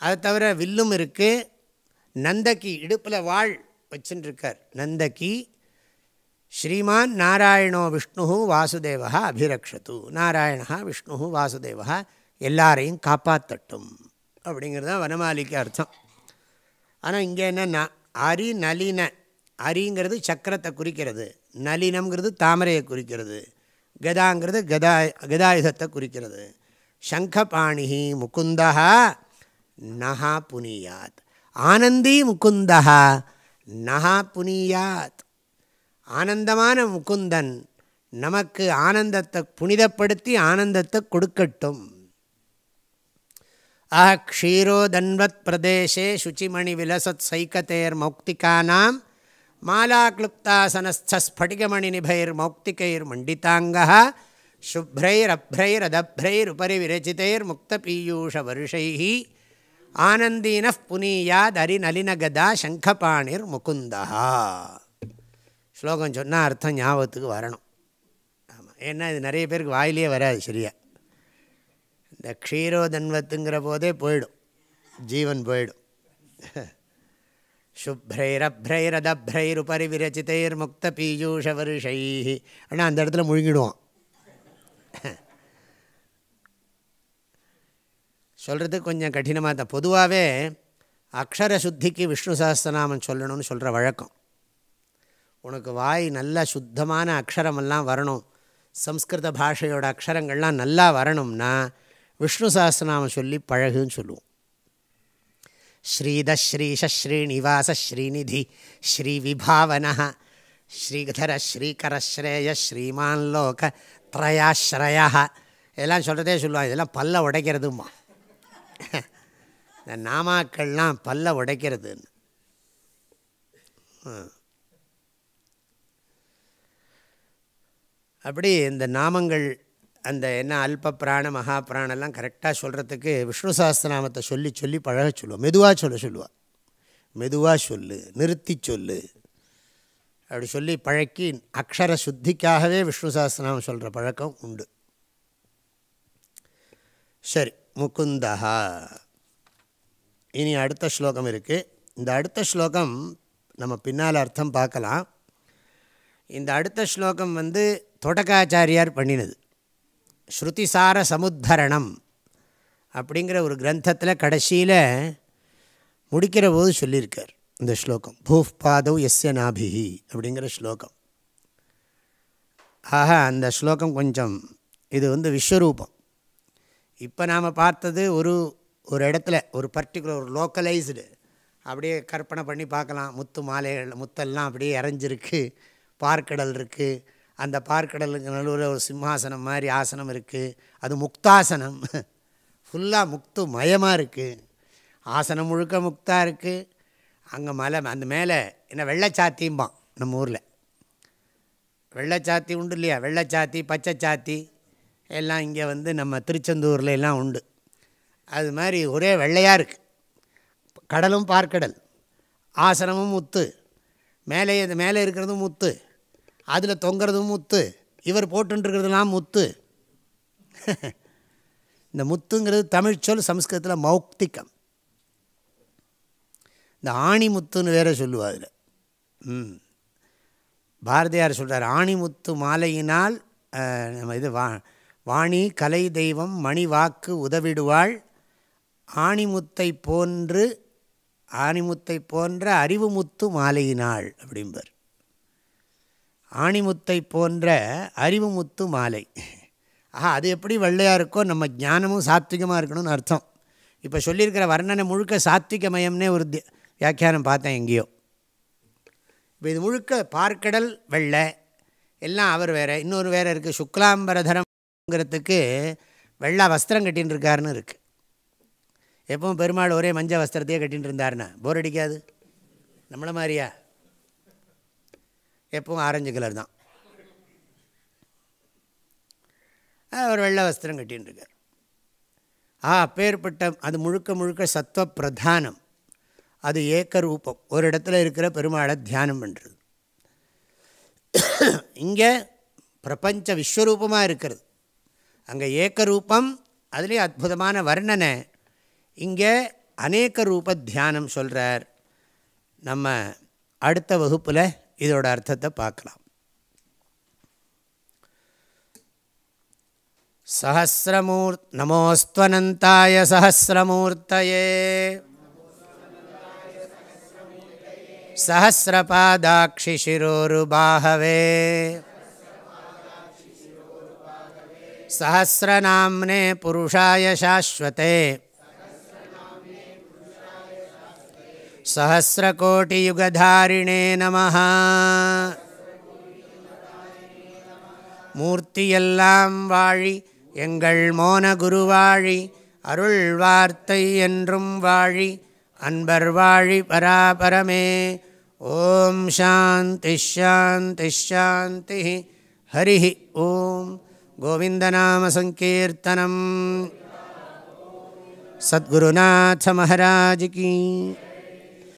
அதை தவிர வில்லும் இருக்குது நந்தகி இடுப்பில் வாழ் வச்சுருக்கார் நந்தகி. ஸ்ரீமான் நாராயணோ விஷ்ணு வாசுதேவா அபிரக்ஷத்து. நாராயணா விஷ்ணு வாசுதேவா எல்லாரையும் காப்பாற்றட்டும் அப்படிங்கிறது தான் வனமாலிக்கு அர்த்தம். ஆனால் இங்கே என்னென்னா அரி நளின அரிங்கிறது சக்கரத்தை குறிக்கிறது. நளினம்ங்கிறது தாமரையை குறிக்கிறது. கதாங்கிறது கதா கதாயுதத்தை குறிக்கிறது. சங்கபாணி முகுந்தா நகா புனியாத். ஆனந்தி முகுந்தா நகா புனியாத். ஆனந்தமான முகுந்தன் நமக்கு ஆனந்தத்தை புனிதப்படுத்தி ஆனந்தத்தை கொடுக்கட்டும். ஆ க்ஷீரோதன்வத் பிரதேசே சுச்சிமணி விலசத் சைக்கத்தேர் மௌக்திகானாம் மாலாக்ளுப்தாசனஸ்படிகமணி நிபைர் மௌக்திகைர் மண்டிதாங்கா சுப்ரைரப்ரைரதப்ரைருபரி விரச்சிதைர் முக்த பீயூஷ வருஷை ஆனந்தீன புனீயாத் அரிநலினகதா சங்கபாணிர் முகுந்தா ஸ்லோகம் சொன்னால் அர்த்தம் ஞாபகத்துக்கு வரணும். ஆமாம் ஏன்னா இது நிறைய பேருக்கு வாயிலே வராது சரியா. இந்த க்ஷீரோதன்வத்துங்கிற போதே போயிடும். ஜீவன் போயிடும். சுப்ரைரப்ரைரதப்ரைருபரி விரச்சிதைர் முக்த பீயூஷ வருஷை ஆனால் அந்த இடத்துல முழுங்கிடுவான் சொல்கிறதுக்கு கொஞ்சம் கடினமாக தான். பொதுவாகவே அக்ஷர சுத்திக்கு விஷ்ணு சஹஸ்திரநாமம் சொல்லணும்னு சொல்கிற வழக்கம். உனக்கு வாய் நல்ல சுத்தமான அக்ஷரமெல்லாம் வரணும். சம்ஸ்கிருத பாஷையோட அக்ஷரங்கள்லாம் நல்லா வரணும்னா விஷ்ணு சஹஸ்திரநாமம் சொல்லி பழகுன்னு சொல்லுவோம். ஸ்ரீத ஸ்ரீவிபாவன ஸ்ரீனிவாச ஸ்ரீநிதி ஸ்ரீ ஸ்ரீதர ஸ்ரீகரஸ்ரேய ஸ்ரீமான் லோக த்ரயாஸ்ரய இதெல்லாம் சொல்கிறதே சொல்லுவாங்க. இதெல்லாம் பல்ல உடைக்கிறதுமா இந்த நாமாக்கள்லாம் பல்ல உடைக்கிறதுன்னு. அப்படி இந்த நாமங்கள் அந்த என்ன அல்ப பிராண மகா பிராணெல்லாம் கரெக்டாக சொல்கிறதுக்கு விஷ்ணு சாஸ்திரநாமத்தை சொல்லி சொல்லி பழக சொல்லுவோம் மெதுவாக சொல்ல சொல்லுவாள் மெதுவாக சொல்லு நிறுத்தி சொல்லு. அப்படி சொல்லி பழக்கி அக்ஷர சுத்திக்காகவே விஷ்ணு சாஸ்திரநாமம் சொல்கிற பழக்கம் உண்டு. சரி முகுந்தஹா இனி அடுத்த ஸ்லோகம் இருக்குது இந்த அடுத்த ஸ்லோகம் நம்ம பின்னால் அர்த்தம் பார்க்கலாம். இந்த அடுத்த ஸ்லோகம் வந்து தொடக்காச்சாரியார் பண்ணினது. ஸ்ருதிசார சமுத்தரணம் அப்படிங்கிற ஒரு கிரந்தத்தில் கடைசியில் முடிக்கிற போது சொல்லியிருக்கார் இந்த ஸ்லோகம். பூஃப் பாதவ் எஸ்ய நாபிஹி அப்படிங்கிற ஸ்லோகம். ஆக அந்த ஸ்லோகம் கொஞ்சம் இது வந்து விஸ்வரூபம். இப்போ நாம் பார்த்தது ஒரு ஒரு இடத்துல ஒரு பர்டிகுலர் ஒரு லோக்கலைஸ்டு அப்படியே கற்பனை பண்ணி பார்க்கலாம். முத்து மாலைகள் முத்தெல்லாம் அப்படியே இறஞ்சிருக்கு பார்க்கடல் இருக்குது அந்த பார்க்கடலுக்கு நடுவில் ஒரு சிம்மாசனம் மாதிரி ஆசனம் இருக்குது அது முக்தாசனம். *laughs* ஃபுல்லாக முக்து மயமாக இருக்குது ஆசனம் முழுக்க முக்தாக இருக்குது அங்கே மலை அந்த மேலே என்ன வெள்ளைச்சாத்தியும்பான் நம்ம ஊரில். வெள்ளைச்சாத்தி உண்டு இல்லையா? வெள்ளைச்சாத்தி பச்சைச்சாத்தி எல்லாம் இங்கே வந்து நம்ம திருச்செந்தூரில் எல்லாம் உண்டு. அது மாதிரி ஒரே வெள்ளையாக இருக்குது கடலும் பார்க்கடல். ஆசனமும் முத்து. மேலே மேலே இருக்கிறதும் முத்து. அதில் தொங்குறதும் முத்து. இவர் போட்டுருக்கிறதுலாம் முத்து. இந்த முத்துங்கிறது தமிழ் சொல் சம்ஸ்கிருதத்தில் மௌக்திகம். இந்த ஆணி முத்துன்னு வேற சொல்லுவா அதில். ம். பாரதியார் சொல்கிறார் ஆணிமுத்து மாலையினால் நம்ம இது வா வாணி கலை தெய்வம் மணி வாக்கு உதவிடுவாள். ஆணிமுத்தை போன்று ஆணிமுத்தை போன்ற அறிவுமுத்து மாலையினாள் அப்படிம்பர். ஆணிமுத்தை போன்ற அறிவுமுத்து மாலை. ஆஹா அது எப்படி வெள்ளையாக இருக்கோ நம்ம ஞானமும் சாத்விகமாக இருக்கணும்னு அர்த்தம். இப்போ சொல்லியிருக்கிற வர்ணனை முழுக்க சாத்விகமயம்னே ஒரு வியாக்கியானம் பார்த்தேன் எங்கேயோ. இப்போ இது முழுக்க பார்க்கடல் வெள்ளை எல்லாம் அவர் வேறு இன்னொரு வேறு இருக்குது சுக்லாம்பரதரம்ங்கிறதுக்கு வெள்ளை வஸ்திரம் கட்டின்னு இருக்காருன்னு இருக்குது எப்பவும் பெருமாள் ஒரே மஞ்சள் வஸ்திரத்தையே கட்டின்னு இருந்தாருன்னா போர் அடிக்காது. நம்மளை மாதிரியா? எப்பவும் ஆரஞ்சு கலர் தான். அவர் வெள்ளை வஸ்திரம் கட்டின்னு இருக்கார் ஆ அப்பேற்பட்ட அது முழுக்க முழுக்க சத்வ பிரதானம் அது ஏக்க ரூபம் ஒரு இடத்துல இருக்கிற பெருமாளை தியானம் பண்ணுறது இங்கே பிரபஞ்ச விஸ்வரூபமாக இருக்கிறது. அங்கே ஏக்க ரூபம் அதுலேயும் அற்புதமான வர்ணனை. இங்கே அநேக ரூப தியானம் சொல்கிறார் நம்ம அடுத்த வகுப்பில் இதோட அர்த்தத்தை பார்க்கலாம் சஹசிரமூர் நமோஸ்துவனந்தாய சஹசிரமூர்த்தயே सहस्रपादाक्षिशिरोरुबाहवे सहस्रनाम्ने पुरुषाय शाश्वते सहस्रकोटियुगधारिणे नमः மூர்த்தியெல்லாம் வாழி எங்கள் மோன குருவாழி அருள் வார்த்தை என்றும் வாழி அன்பர் வாழி பராபரமே ஓம் சாந்தி ஷாந்தி ஷாந்தி ஹரி ஓம் கோவிந்தநாமசங்கீர்த்தனம் சத்குருநாத மகாராஜ் கீ